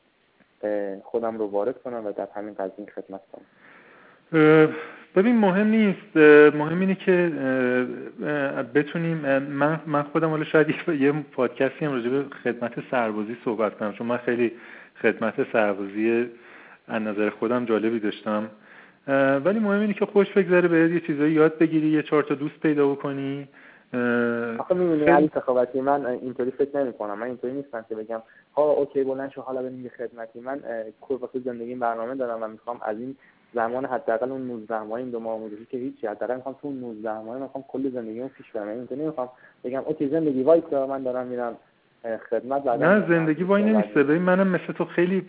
خودم رو وارد کنم و در همین قضیه خدمت کنم. ببین مهم نیست. مهم اینه که بتونیم من من خودم حالا شاید یه پادکستی هم راجع به خدمت سربازی صحبت کنم چون من خیلی خدمت سربازی از نظر خودم جالبی داشتم. ولی مهم اینه که خوش بگذره بهت یه چیزایی یاد بگیری یه چهار تا دوست پیدا بکنی. آخه می‌بینی علی سخاوتی من اینطوری فکر نمی کنم من اینطوری نیستم که بگم ها okay بلند شو حالا بریم یه خدمتی. من کل واسه زندگی برنامه دارم و می‌خوام از این زمان حداقل اون 19 ماه این دو ماه آموزشی که هیچی. حداقل می‌خوام تو اون 19 ماه می‌خوام کل زندگیمو پیش برم یعنی اینطوری نمی‌خوام بگم okay زندگی وایسا من دارم میرم خدمت نه زندگی وای‌نمیسته ببین منم مثل تو خیلی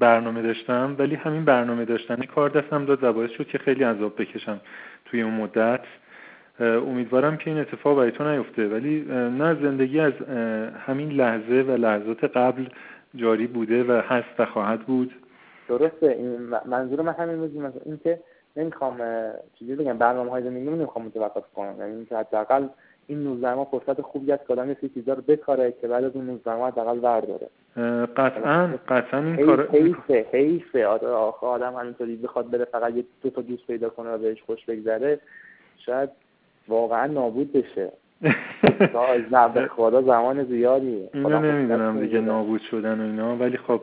برنامه داشتم ولی همین برنامه داشتن کار دستم داد و باعث شد که خیلی عذاب بکشم توی اون مدت. امیدوارم که این اتفاق برای تو نیفته. ولی نه زندگی از همین لحظه و لحظات قبل جاری بوده و هست و خواهد بود. درسته. این منظور من همین بود مثلا اینکه نمی‌خوام چیزی بگم برنامه های زندگی نمی‌خوام متوقف کنم. یعنی اینکه حداقل این 19 ماه فرصت خوبی است که آدم یه چیزا رو بکاره که بعد از اون 19 ماه حداقل برداره قطعا قطعا این کار حیفه حیفه. آخه آدم همینطوری بخواد بره فقط یه دو تا دوست پیدا کنه و بهش خوش بگذره شاید واقعا نابود بشه. (laughs) نه به خدا زمان زیادی اینو نمی‌دونم دیگه نابود شدن و اینا. ولی خب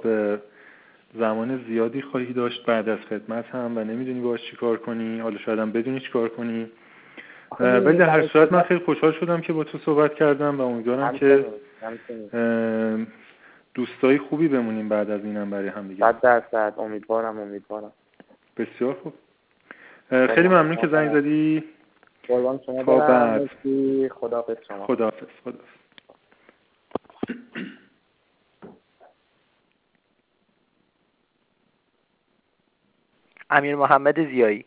زمان زیادی خواهی داشت بعد از خدمت هم و نمی‌دونی باش چی کار کنی حالا شاید هم بدونی چی کار کنی. ولی در هر صورت من خیلی خوشحال شدم که با تو صحبت کردم و امیدوارم که دوستایی خوبی بمونیم بعد از اینم برای هم دیگه. صد درصد. امیدوارم امیدوارم. بسیار خوب. خیلی ممنون که زنگ زدی. قربان شما برم. خداحافظ شما. خداحافظ خداحافظ. امیر محمد زیایی.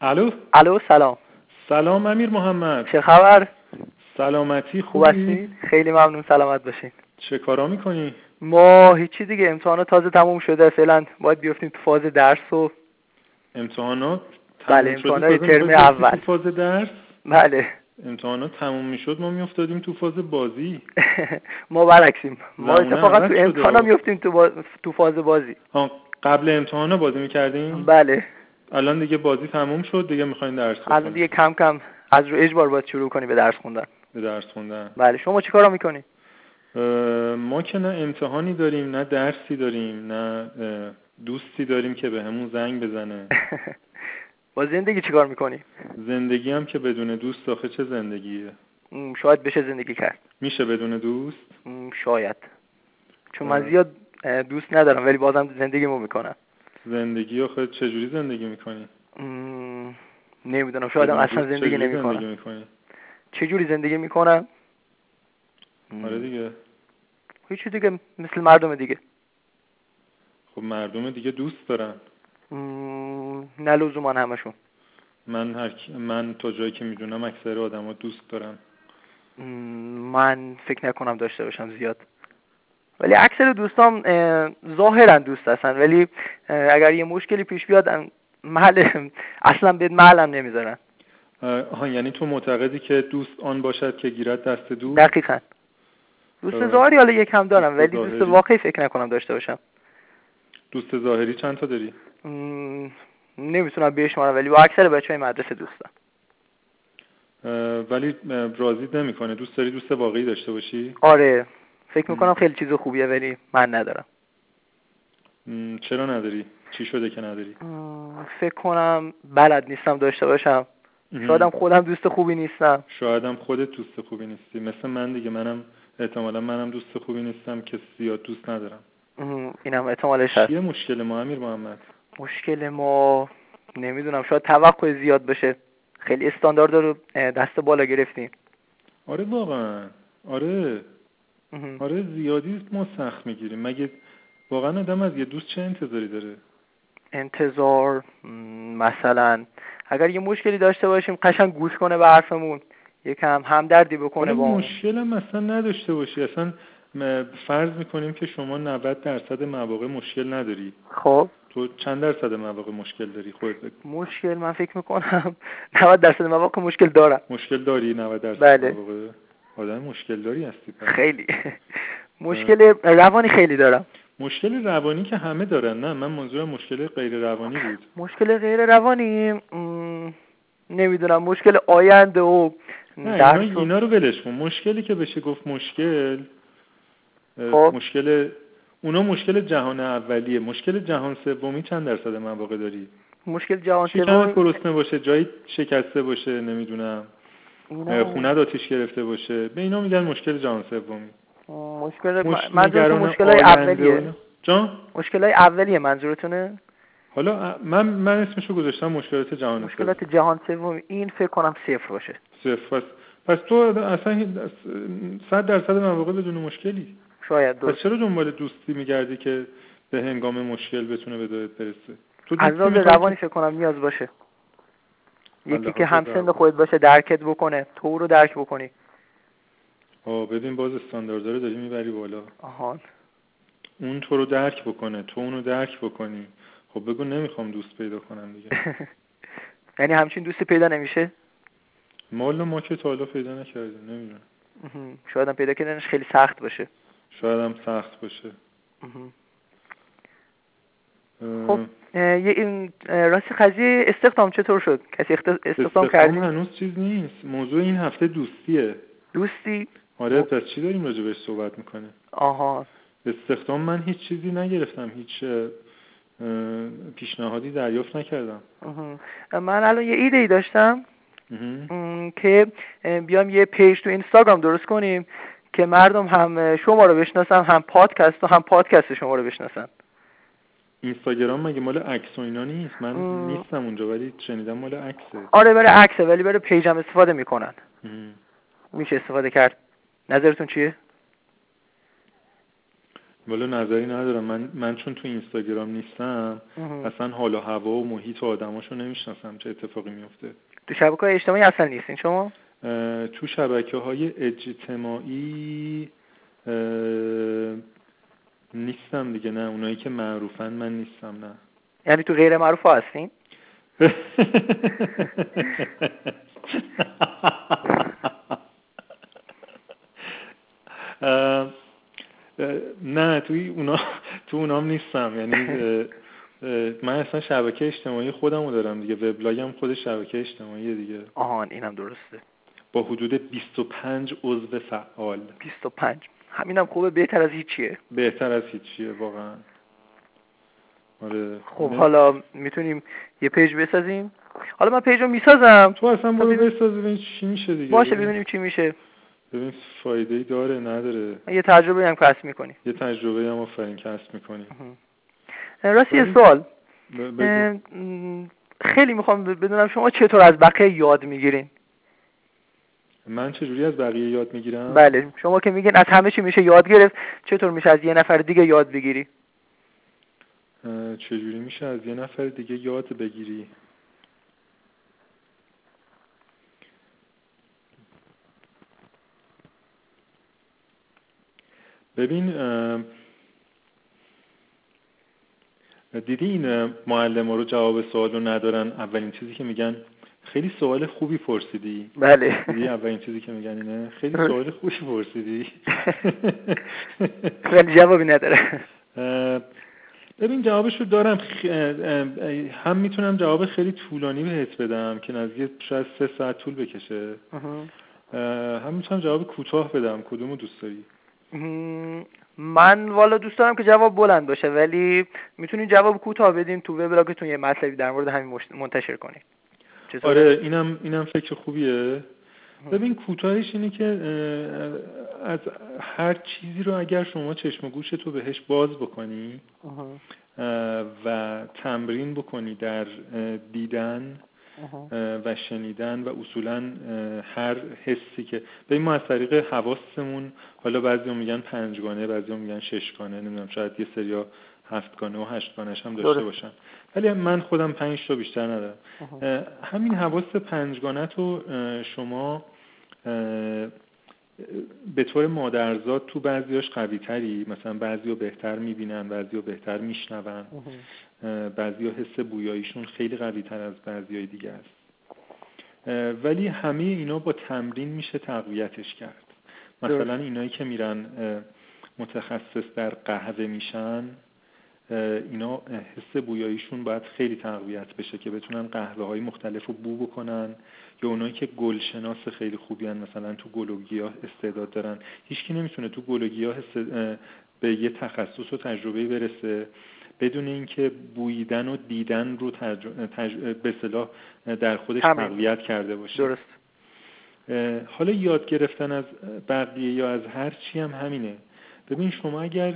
الو؟ الو سلام. سلام امیر محمد. چه خبر؟ سلامتی خوب هستی؟ خیلی ممنون سلامت باشین. چه کارا می‌کنی؟ ما هیچی دیگه امتحانات تازه تموم شده. فعلا باید بیفتیم تو فاز درس و امتحانات بله امتحانات ترم اول. فاز درس؟ بله. امتحانات تموم می‌شد ما میافتادیم تو فاز بازی. (laughs) ما برعکسیم. ما اتفاقا تو. امتحانا میفتیم تو, با... تو فاز بازی. ها قبل امتحانا بازی می‌کردیم؟ بله. الان دیگه بازی تموم شد دیگه می‌خواین درس الان بخونیم. دیگه کم کم از رو اجبار باید شروع کنی به درس خوندن. به درس خوندن. بله شما چیکارا می‌کنی؟ ما که نه امتحانی داریم نه درسی داریم نه دوستی داریم که به همون زنگ بزنه. (laughs) با زندگی چیکار می‌کنی؟ زندگی هم که بدون دوست آخه چه زندگیه؟ شاید بشه زندگی کرد. میشه بدون دوست؟ شاید. چون من آه. زیاد دوست ندارم ولی بازم زندگیمو می‌کنم. زندگی آخه چجوری زندگی می‌کنی؟ نمی‌دونم شاید هم اصلا زندگی زندگی نمی‌کنم. می‌کنی؟ چه جوری زندگی می‌کنم؟ آره دیگه. هیچی دیگه مثل مردم دیگه. خب مردم دیگه دوست دارن. نه لزوما همشون. من هر من تا جایی که می‌دونم اکثر آدما دوست دارن من فکر نکنم داشته باشم زیاد. ولی اکثر دوستام اه، ظاهرا دوست هستن. ولی اگر یه مشکلی پیش بیاد محل اصلا به محلم نمی‌ذارن. آها یعنی تو معتقدی که دوست آن باشد که گیرد دست دوست؟ دقیقا. دوست اه، ظاهری حالا یکم دارم ولی دوست. واقعی فکر نکنم داشته باشم. دوست ظاهری چند تا داری؟ نمی‌تونم بشمارم ولی با اکثر بچه های مدرسه دوستم. ولی راضیت نمی‌کنه. دوست داری دوست واقعی داشته باشی؟ آره. فکر. می‌کنم خیلی چیز خوبیه ولی من ندارم. چرا نداری؟ چی شده که نداری؟ فکر کنم بلد نیستم داشته باشم. شایدم خودم دوست خوبی نیستم. شایدم خودت دوست خوبی نیستی. مثل من دیگه. منم احتمالا منم دوست خوبی نیستم. که زیاد دوست ندارم. اینم احتمالش هست. چیه مشکل ما امیر محمد؟ مشکل ما نمی‌دونم شاید توقع زیاد بشه. خیلی استاندارد رو دست بالا گرفتیم. آره واقعا. آره. آره زیادی ما سخت می‌گیریم. مگه واقعا آدم از یه دوست چه انتظاری داره؟ انتظار مثلا اگر یه مشکلی داشته باشیم قشنگ گوش کنه به حرفمون. یکم همدردی بکنه آره با مشکل هم اصلا نداشته باشی. اصلا فرض می‌کنیم که شما 90 درصد مواقع مشکل نداری. خب. تو چند درصد مواقع مشکل داری خودت مشکل من فکر می‌کنم 90 درصد مواقع مشکل دارم. مشکل داری 90 درصد بله. مواقع؟ آدم مشکل داری هستی پس. خیلی. (laughs) مشکل روانی خیلی دارم. مشکل روانی که همه دارن نه؟ من منظورم مشکل غیر روانی بود. مشکل غیر روانی م، نمی‌دونم. مشکل آینده و نه درس اینا, اینا رو ولش کن. مشکلی که بشه گفت مشکل خب. مشکل اونا مشکل جهان اولیه. مشکل جهان سومی چند درصد مواقع داری؟ مشکل جهان سوم گرسنه باشه؟ جایی شکسته باشه نمی‌دونم. خونه آتیش گرفته باشه. به اینا میگن مشکل جهان سومی. مشکل نگران مشکل های اولیه. جان؟ مشکل های اولیه منظورتونه؟ حالا من من اسمشو گذاشتم مشکلات جهان سوم مشکلات جهان سوم این فکر کنم صفر باشه. صفر. پس پس تو اصلا صد درصد مواقع بدون مشکلی. شاید پس درست. چرا دنبال دوستی میگردی که به هنگام مشکل بتونه به دادت برسه؟ تو از لحاظ روانی فکر کنم نیاز باشه. یکی که همسن روانی. خودت باشه درکت بکنه تو رو درک بکنی. آه ببین باز استانداردها رو داری می‌بری بالا. آها. اون تو رو درک بکنه تو اونو درک بکنی. خب بگو نمی‌خوام دوست پیدا کنم دیگه. (laughs) یعنی همچین دوستی پیدا نمیشه؟ مال ما که تا حالا پیدا نکردیم نمی‌دونم. شاید هم پیدا کردنش خیلی سخت باشه. شاید هم سخت باشه. خب این اه، راستی قضیه استخدام چطور شد؟ کسی استخدام استخدام کردی؟ هنوز چیز نیست. موضوع این هفته دوستیه. دوستی؟ آره خب. پس چی داریم راجع بهش صحبت می‌کنه آها. استخدام من هیچ چیزی نگرفتم. هیچ پیشنهادی دریافت نکردم. اها. من الان یه ایده ای داشتم که بیام یه page تو اینستاگرام درست کنیم. که مردم هم شما رو بشناسن هم پادکست و هم پادکست شما رو بشناسن. اینستاگرام مگه مال عکس و اینا نیست؟ من م. نیستم اونجا ولی شنیدم مال عکسه آره برای عکسه ولی برای page م استفاده می‌کنن. مهم. میشه استفاده کرد. نظرتون چیه؟ والا نظری ندارم. من من چون تو اینستاگرام نیستم اصلا حال و هوا و محیط و آدماشو نمی‌شناسم چه اتفاقی میفته تو شبکه های اجتماعی اصلا نیستین شما؟ تو شبکه های اجتماعی نیستم دیگه نه اونایی که معروفن من نیستم نه. یعنی تو غیر معروف هستین؟ نه توی اونا تو اونام نیستم. یعنی من اصلا شبکه اجتماعی خودمو دارم دیگه وبلاگم خود شبکه اجتماعی دیگه. آهان اینم درسته. با حدود 25 عضو فعال. 25 همینم خوبه بهتر از هیچیه. بهتر از هیچیه واقعا. آره. خب حالا می‌تونیم یه page بسازیم؟ حالا من page رو می‌سازم. تو اصلا برو بساز ببین چی میشه دیگه. باشه ببینیم چی میشه. ببین فایده ای داره نداره. یه تجربه هم کسب می‌کنی یه تجربه هم آفرین کسب می‌کنی راستی یه سوال. خیلی می‌خوام بدونم شما چطور از بقیه یاد می‌گیرین؟ من چجوری از بقیه یاد می‌گیرم؟ بله. شما که میگین از همه چی میشه یاد گرفت چطور میشه از یه نفر دیگه یاد بگیری؟ چجوری میشه از یه نفر دیگه یاد بگیری؟ ببین دیدی این معلم رو جواب سوال رو ندارن؟ اولین چیزی که میگن خیلی سوال خوبی پرسیدی. بله. اولین چیزی که میگن اینه؟ خیلی سوال خوبی پرسیدی. (laughs) خیلی جوابی نداره ببین جوابش رو دارم هم می‌تونم جواب خیلی طولانی بهت بدم که نزدیک شاید سه ساعت طول بکشه. هم می‌تونم جواب کوتاه بدم. کدومو دوست داری؟ من والا دوست دارم که جواب بلند باشه ولی می‌تونید جواب کوتاه بدین تو وبلاگتون یه مطلبی در مورد همین منتشر کنید. آره اینم اینم فکر خوبیه. ببین کوتاهش اینه که از هر چیزی رو اگر شما چشم و گوش تو بهش باز بکنی و تمرین بکنی در دیدن و شنیدن و اصولا هر حسی که به ما از طریق حواسمون حالا بعضی میگن پنجگانه بعضی میگن ششگانه نمی‌دونم شاید یه سریا هفتگانه و هشتگانش هم داشته باشن. ولی من خودم پنج تا بیشتر ندارم. همین حواس پنجگانه تو شما به طور مادرزاد تو بعضیاش قوی تری مثلا بعضی رو بهتر می‌بینن بعضی رو بهتر میشنون. بعضی ها حس بویاییشون خیلی قوی تر از بعضی های دیگه است. ولی همه اینا با تمرین میشه تقویتش کرد. مثلا اینایی که میرن متخصص در قهوه میشن اینا حس بویاییشون باید خیلی تقویت بشه که بتونن قهوه های مختلف رو بو بکنن یا اونایی که گلشناس خیلی خوبی هن مثلا تو گل و گیاه استعداد دارن. هیچکی نمی‌تونه تو گل و گیاه به یه تخصص و تجربه برسه. بدون اینکه بویدن و دیدن رو تج... تج... به صلاح در خودش تقویت کرده باشه. درست. حالا یاد گرفتن از بقیه یا از هر چی هم همینه. ببین شما اگر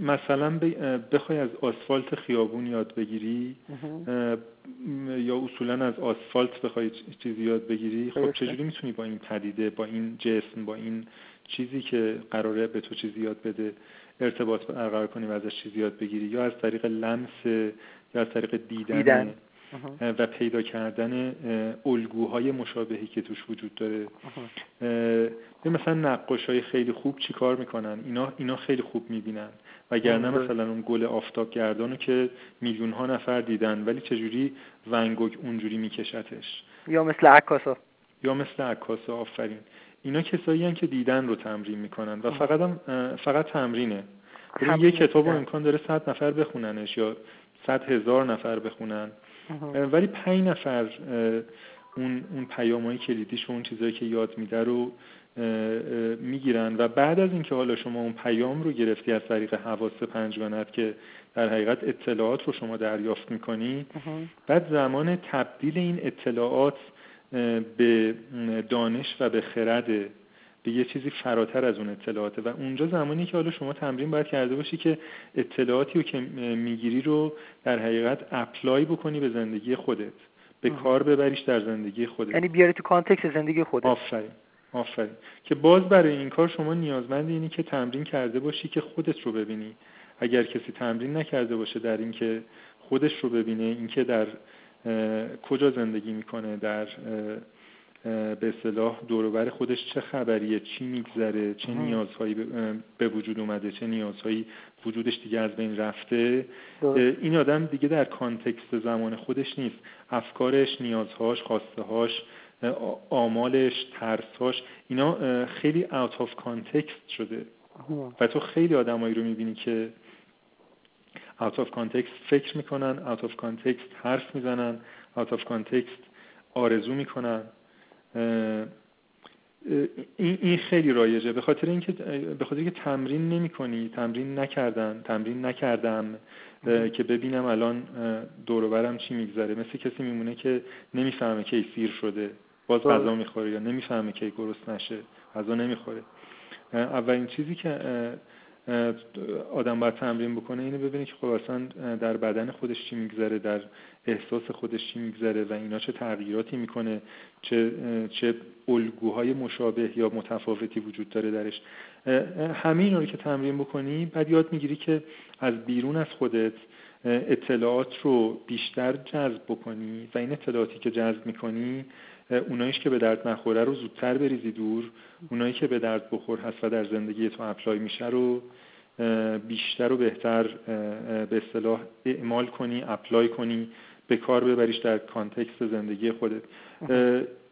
مثلا بخوای از آسفالت خیابون یاد بگیری یا اصولا از آسفالت بخوای چیزی یاد بگیری خب چجوری می‌تونی با این پدیده با این جسم با این چیزی که قراره به تو چیزی یاد بده ارتباط برقرار کنی و ازش چیزی یاد بگیری؟ یا از طریق لمس یا از طریق دیدن, دیدن. و پیدا کردن الگوهای مشابهی که توش وجود داره. مثلا نقاش های خیلی خوب چی کار می‌کنن؟ اینا, اینا خیلی خوب می‌بینن. وگرنه مثلا اون گل آفتاب گردانو که میلیون ها نفر دیدن ولی چجوری ونگوگ اونجوری میکشتش؟ یا مثل عکاسا. یا مثل عکاسا آفرین. اینا کسایی هن که دیدن رو تمرین می‌کنن و فقط هم فقط تمرینه. یه کتاب امکان داره صد نفر بخوننش یا صد هزار نفر بخونن. ولی پنج نفر اون اون پیامهای کلیدیش و اون چیزایی که یاد میده رو می‌گیرن. و بعد از اینکه حالا شما اون پیام رو گرفتی از طریق حواس پنجگانت که در حقیقت اطلاعات رو شما دریافت می‌کنی بعد زمان تبدیل این اطلاعات به دانش و به خرد به یه چیزی فراتر از اون اطلاعاته. و اونجا زمانی که حالا شما تمرین باید کرده باشی که اطلاعاتی رو که می‌گیری رو در حقیقت apply بکنی به زندگی خودت. به کار ببریش در زندگی خودت. یعنی بیاری تو context زندگی خودت. آفرین. آفرین. که باز برای این کار شما نیازمند اینی که تمرین کرده باشی که خودت رو ببینی. اگر کسی تمرین نکرده باشه در اینکه خودش رو ببینه اینکه در کجا زندگی می‌کنه در به اصطلاح دوروبر خودش چه خبریه چی میگذره چه نیازهایی به وجود اومده چه نیازهایی وجودش دیگه از بین رفته. این آدم دیگه در context زمان خودش نیست. افکارش نیازهاش خواستهاش آمالش ترسهاش اینا خیلی out of context شده. و تو خیلی آدمایی رو می‌بینی که out of context فکر می‌کنن out of context حرف می‌زنن out of context آرزو می‌کنن. این خیلی رایجه. به خاطر اینکه به خاطر اینکه تمرین نمی‌کنی تمرین نکردن تمرین نکردم که ببینم الان دور برم چی میگذره. مثل کسی میمونه که نمی‌فهمه کی سیر شده باز غذا می‌خوره یا نمی‌فهمه کی گرست نشه غذا نمی‌خوره. اولین چیزی که آدم باید تمرین بکنه اینو ببینه که خب اصلا در بدن خودش چی میگذره در احساس خودش چی میگذره و اینا چه تغییراتی می‌کنه چه چه الگوهای مشابه یا متفاوتی وجود داره درش. همه اینا رو که تمرین بکنی بعد یاد می‌گیری که از بیرون از خودت اطلاعات رو بیشتر جذب بکنی و این اطلاعاتی که جذب می‌کنی اوناییش که به درد نخوره رو زودتر بریزی دور اونایی که به درد بخور هست و در زندگی تو apply میشه رو بیشتر و بهتر به اصطلاح اعمال کنی apply کنی به کار ببریش در context زندگی خودت.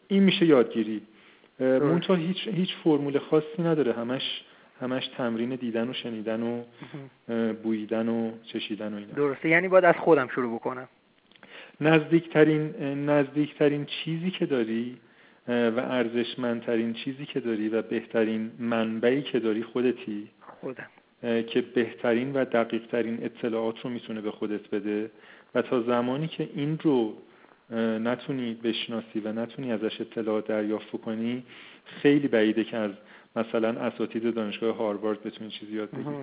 این میشه یادگیری. منتها هیچ هیچ فرمول خاصی نداره. همش همش تمرین دیدن و شنیدن و بوییدن و چشیدن و اینا. درسته. یعنی باید از خودم شروع بکنم. نزدیکترین نزدیکترین چیزی که داری و ارزشمندترین چیزی که داری و بهترین منبعی که داری خودتی خودم. که بهترین و دقیقترین اطلاعات رو می‌تونه به خودت بده. و تا زمانی که این رو نتونی بشناسی و نتونی ازش اطلاعات دریافت کنی خیلی بعیده که از مثلا اساتید دانشگاه هاروارد بتونی چیزی یاد بگیری.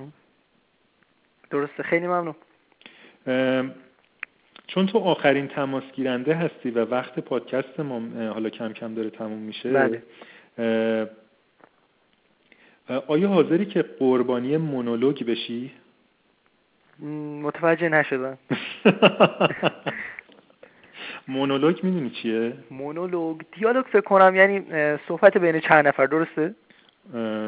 درسته. خیلی ممنون. چون تو آخرین تماس گیرنده هستی و وقت پادکست ما حالا کم کم داره تموم میشه بله. آیا حاضری که قربانی مونولوگ بشی؟ متوجه نشدم (laughs) مونولوگ می‌دونی چیه؟ مونولوگ دیالوگ فکر کنم یعنی صحبت بین چند نفر درسته؟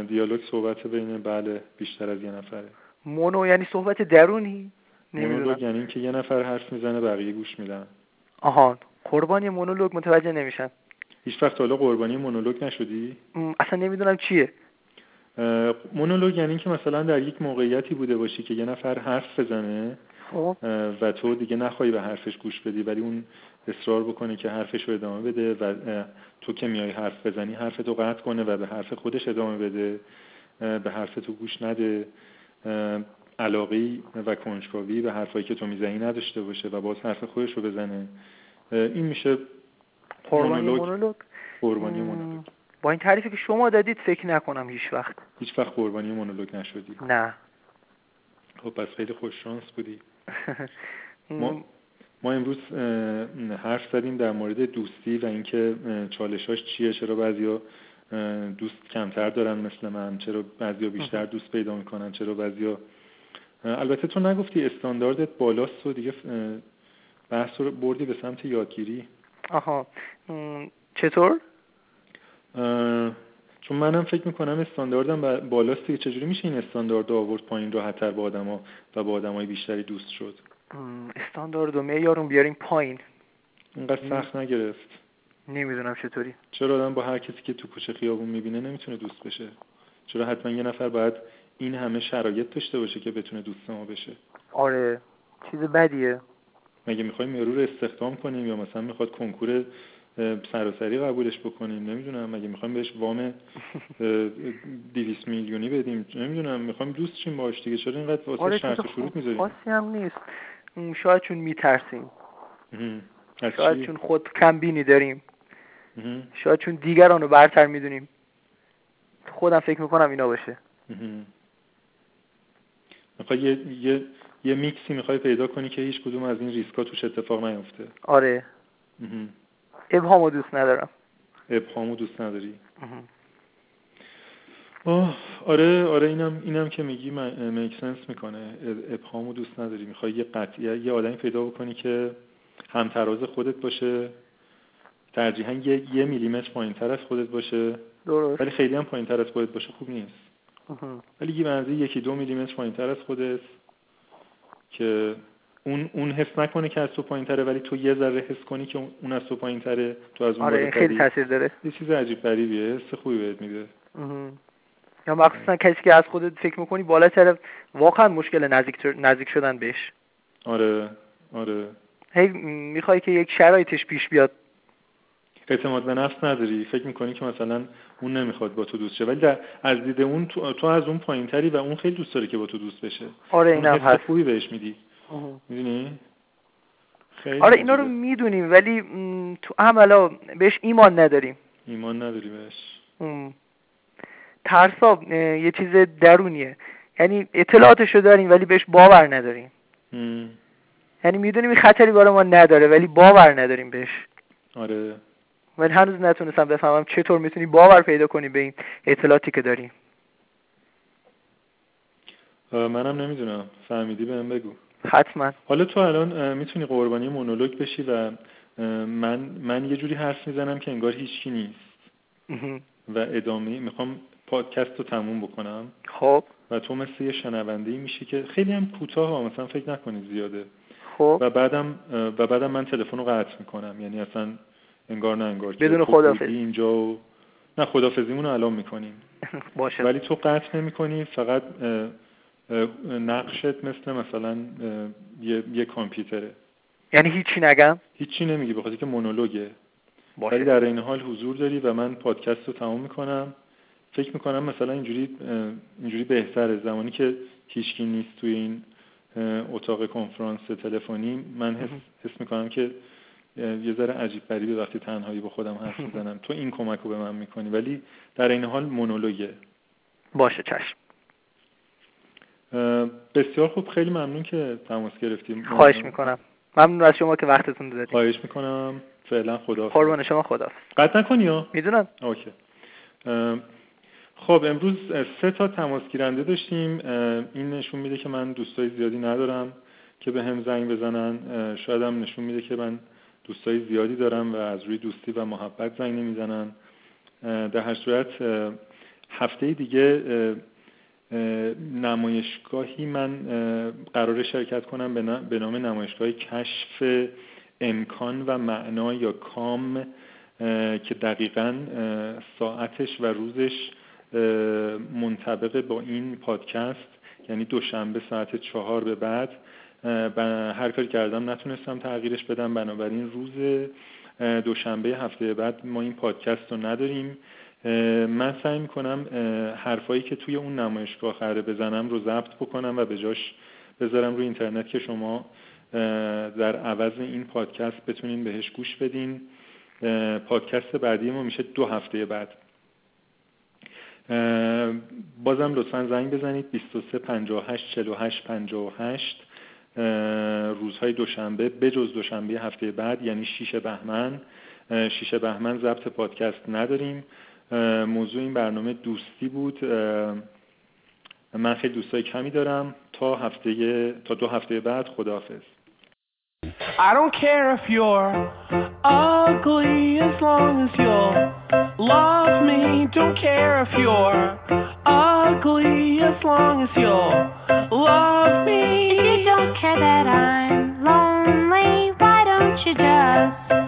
دیالوگ صحبت بین بله بیشتر از یه نفره مونو یعنی صحبت درونی؟ مونولوگ یعنی اینکه یه نفر حرف می‌زنه بقیه گوش میدن. آها قربانی مونولوگ متوجه نمیشن. هیچ وقت حالا قربانی مونولوگ نشدی؟ اصلا نمی‌دونم چیه. مونولوگ یعنی اینکه مثلا در یک موقعیتی بوده باشی که یه نفر حرف بزنه خب. و تو دیگه نخواهی به حرفش گوش بدی ولی اون اصرار بکنه که حرفش رو ادامه بده و تو که میای حرف بزنی حرف تو قطع کنه و به حرف خودش ادامه بده به حرف تو گوش نده. علاقه و کنجکاوی به حرفایی که تو می‌زنی نداشته باشه و باز حرف خودش رو بزنه. این میشه قربانی مونولوگ. قربانی مونولوگ. با این تعریفی که شما دادید فکر نکنم هیچ وقت. هیچ وقت قربانی مونولوگ نشدی. نه. خب پس خیلی خوش شانس بودی. (laughs) ما ما امروز حرف زدیم در مورد دوستی و اینکه چالشاش چیه چرا بعضیا دوست کمتر دارن مثل من چرا بعضیا بیشتر دوست پیدا می‌کنن چرا بعضیا البته تو نگفتی استانداردت بالاست و دیگه بحث رو بردی به سمت یادگیری آها. چطور؟ چون منم فکر می‌کنم استانداردم بالاست که چجوری میشه این استاندارد آورد پایین راحتتر با آدما و با آدمای بیشتری دوست شد؟ استاندارد و معیارون بیاریم پایین. اینقدر سخت نگرفت. نمی‌دونم چطوری. چرا آدم با هر کسی که تو کوچه خیابون می‌بینه نمی‌تونه دوست بشه؟ چرا حتما یه نفر باید این همه شرایط داشته باشه که بتونه دوست ما بشه. آره چیز بدیه. مگه می‌خوایم یارو رو استخدام کنیم یا مثلا می‌خواد کنکور سراسری قبولش بکنیم؟ نمی‌دونم. مگه می‌خوایم بهش وام 200 میلیونی بدیم؟ نمی‌دونم. می‌خوایم دوست شیم باش دیگه. چرا اینقدر واسه آره شرط شروط می‌ذاریم؟ خاصی هم نیست. شاید چون میترسیم. شاید؟ چون خود کم بینی داریم. شاید چون دیگران رو برتر می‌دونیم. خودم فکر می‌کنم اینا باشه. می‌خوای یه, یه, یه میکسی می‌خوای پیدا کنی که هیچ کدوم از این ریسکا توش اتفاق نیفته. آره. ابهامو دوست ندارم. ابهامو دوست نداری؟ آه آره آره اینم اینم که میگی میک سنس می‌کنه. ابهامو دوست نداری. می‌خوای یه قطعیه یه آدمی پیدا بکنی که همتراز خودت باشه ترجیحاً یه, یه میلیمتر پایین تر از خودت باشه. درست. ولی خیلی هم پایین تر از خودت باشه. خوب نیست. ولی یه منزی یکی دو میلیمتر پایین تر از خودت که اون اون حس نکنه که از تو پایین تره ولی تو یه ذره حس کنی که اون از تو پایین تره تو از اون آره خیلی تاثیر داره. یه چیز عجیب غریبیه حس خوبی بهت میده. یا مخصوصا کسی که از خودت فکر می‌کنی بالاتر واقعا مشکل نزدیک نزدیک شدن بهش. آره آره. هی می‌خوای که یک شرایطش پیش بیاد. اعتماد به نفس نداری. فکر می‌کنی که مثلا اون نمی‌خواد با تو دوست شه. ولی در از دید اون تو, تو از اون پایینتری و اون خیلی دوست داره که با تو دوست بشه. آره اینم هست. خوبی بهش میدی. می‌دونی؟ آره اینا رو می‌دونیم ولی تو عملا بهش ایمان نداریم. ایمان نداری بهش. ترسا یه چیز درونیه. یعنی اطلاعاتشو داریم ولی بهش باور نداریم. یعنی می‌دونیم این خطری برای ما نداره ولی باور نداریم بهش. آره. ولی هنوز نتونستم بفهمم چطور می‌تونی باور پیدا کنی به این اطلاعاتی که داریم منم نمی‌دونم. فهمیدی بهم بگو. حتما. حالا تو الان می‌تونی قربانی مونولوگ بشی و من من یه جوری حرف می‌زنم که انگار هیچکی نیست. و ادامه می‌خوام پادکست رو تموم بکنم. خب. و تو مثل یه شنونده میشی که خیلی هم کوتاه مثلا فکر نکنی زیاده. خب. و بعدم و بعدم من تلفن رو قطع می‌کنم. یعنی اصلا انگار نه انگار بدون خدافظی اینجا و نه خدافظیمون رو الان می‌کنیم. (laughs) باشه. ولی تو قطع نمی‌کنی فقط نقشت مثل مثلا یه, یه کامپیوتره. یعنی هیچی نگم؟ هیچی نمیگی بخاطر که مونولوگه. باشه. ولی در این حال حضور داری و من پادکست رو تمام می‌کنم. فکر می‌کنم مثلا اینجوری اینجوری بهتره. زمانی که هیچکی نیست توی این اتاق کنفرانس تلفنی من حس, حس می‌کنم که یه ذره عجیب غریبه وقتی تنهایی با خودم حرف می‌زنم. تو این کمک رو به من می‌کنی. ولی در این حال مونولوگه. باشه چشم. بسیار خوب. خیلی ممنون که تماس گرفتیم. خواهش می‌کنم. ممنون از شما که وقتتون دادید خواهش می‌کنم. فعلا خدا قربان شما خدا قطع نکنی ها؟ می‌دونم. اوکی. خب امروز سه تا تماس گیرنده داشتیم. این نشون میده که من دوستای زیادی ندارم که به هم زنگ بزنن. شاید هم نشون میده که من دوستای زیادی دارم و از روی دوستی و محبت زنگ نمی‌زنن. در هر صورت هفته دیگه نمایشگاهی من قرار شرکت کنم به نام نمایشگاه کشف امکان و معنا یا کام که دقیقا ساعتش و روزش منطبق با این پادکست یعنی دوشنبه ساعت چهار به بعد هر کاری کردم نتونستم تغییرش بدم. بنابراین روز دوشنبه هفته بعد ما این پادکست رو نداریم. من سعی می‌کنم حرفایی که توی اون نمایشگاه قراره بزنم رو ضبط بکنم و به جاش بذارم روی اینترنت که شما در عوض این پادکست بتونین بهش گوش بدین. پادکست بعدی ما میشه دو هفته بعد. بازم لطفا زنگ بزنید. 23 58 48 58 روزهای دوشنبه بجز دوشنبه هفته بعد یعنی 6 بهمن. 6 بهمن ضبط پادکست نداریم. موضوع این برنامه دوستی بود. من خیلی دوستای کمی دارم. تا هفته تا دو هفته بعد خداحافظ. I don't care if you're ugly as long as you'll love me. Don't care if you're ugly as long as you'll love me. If you don't care that I'm lonely, why don't you just?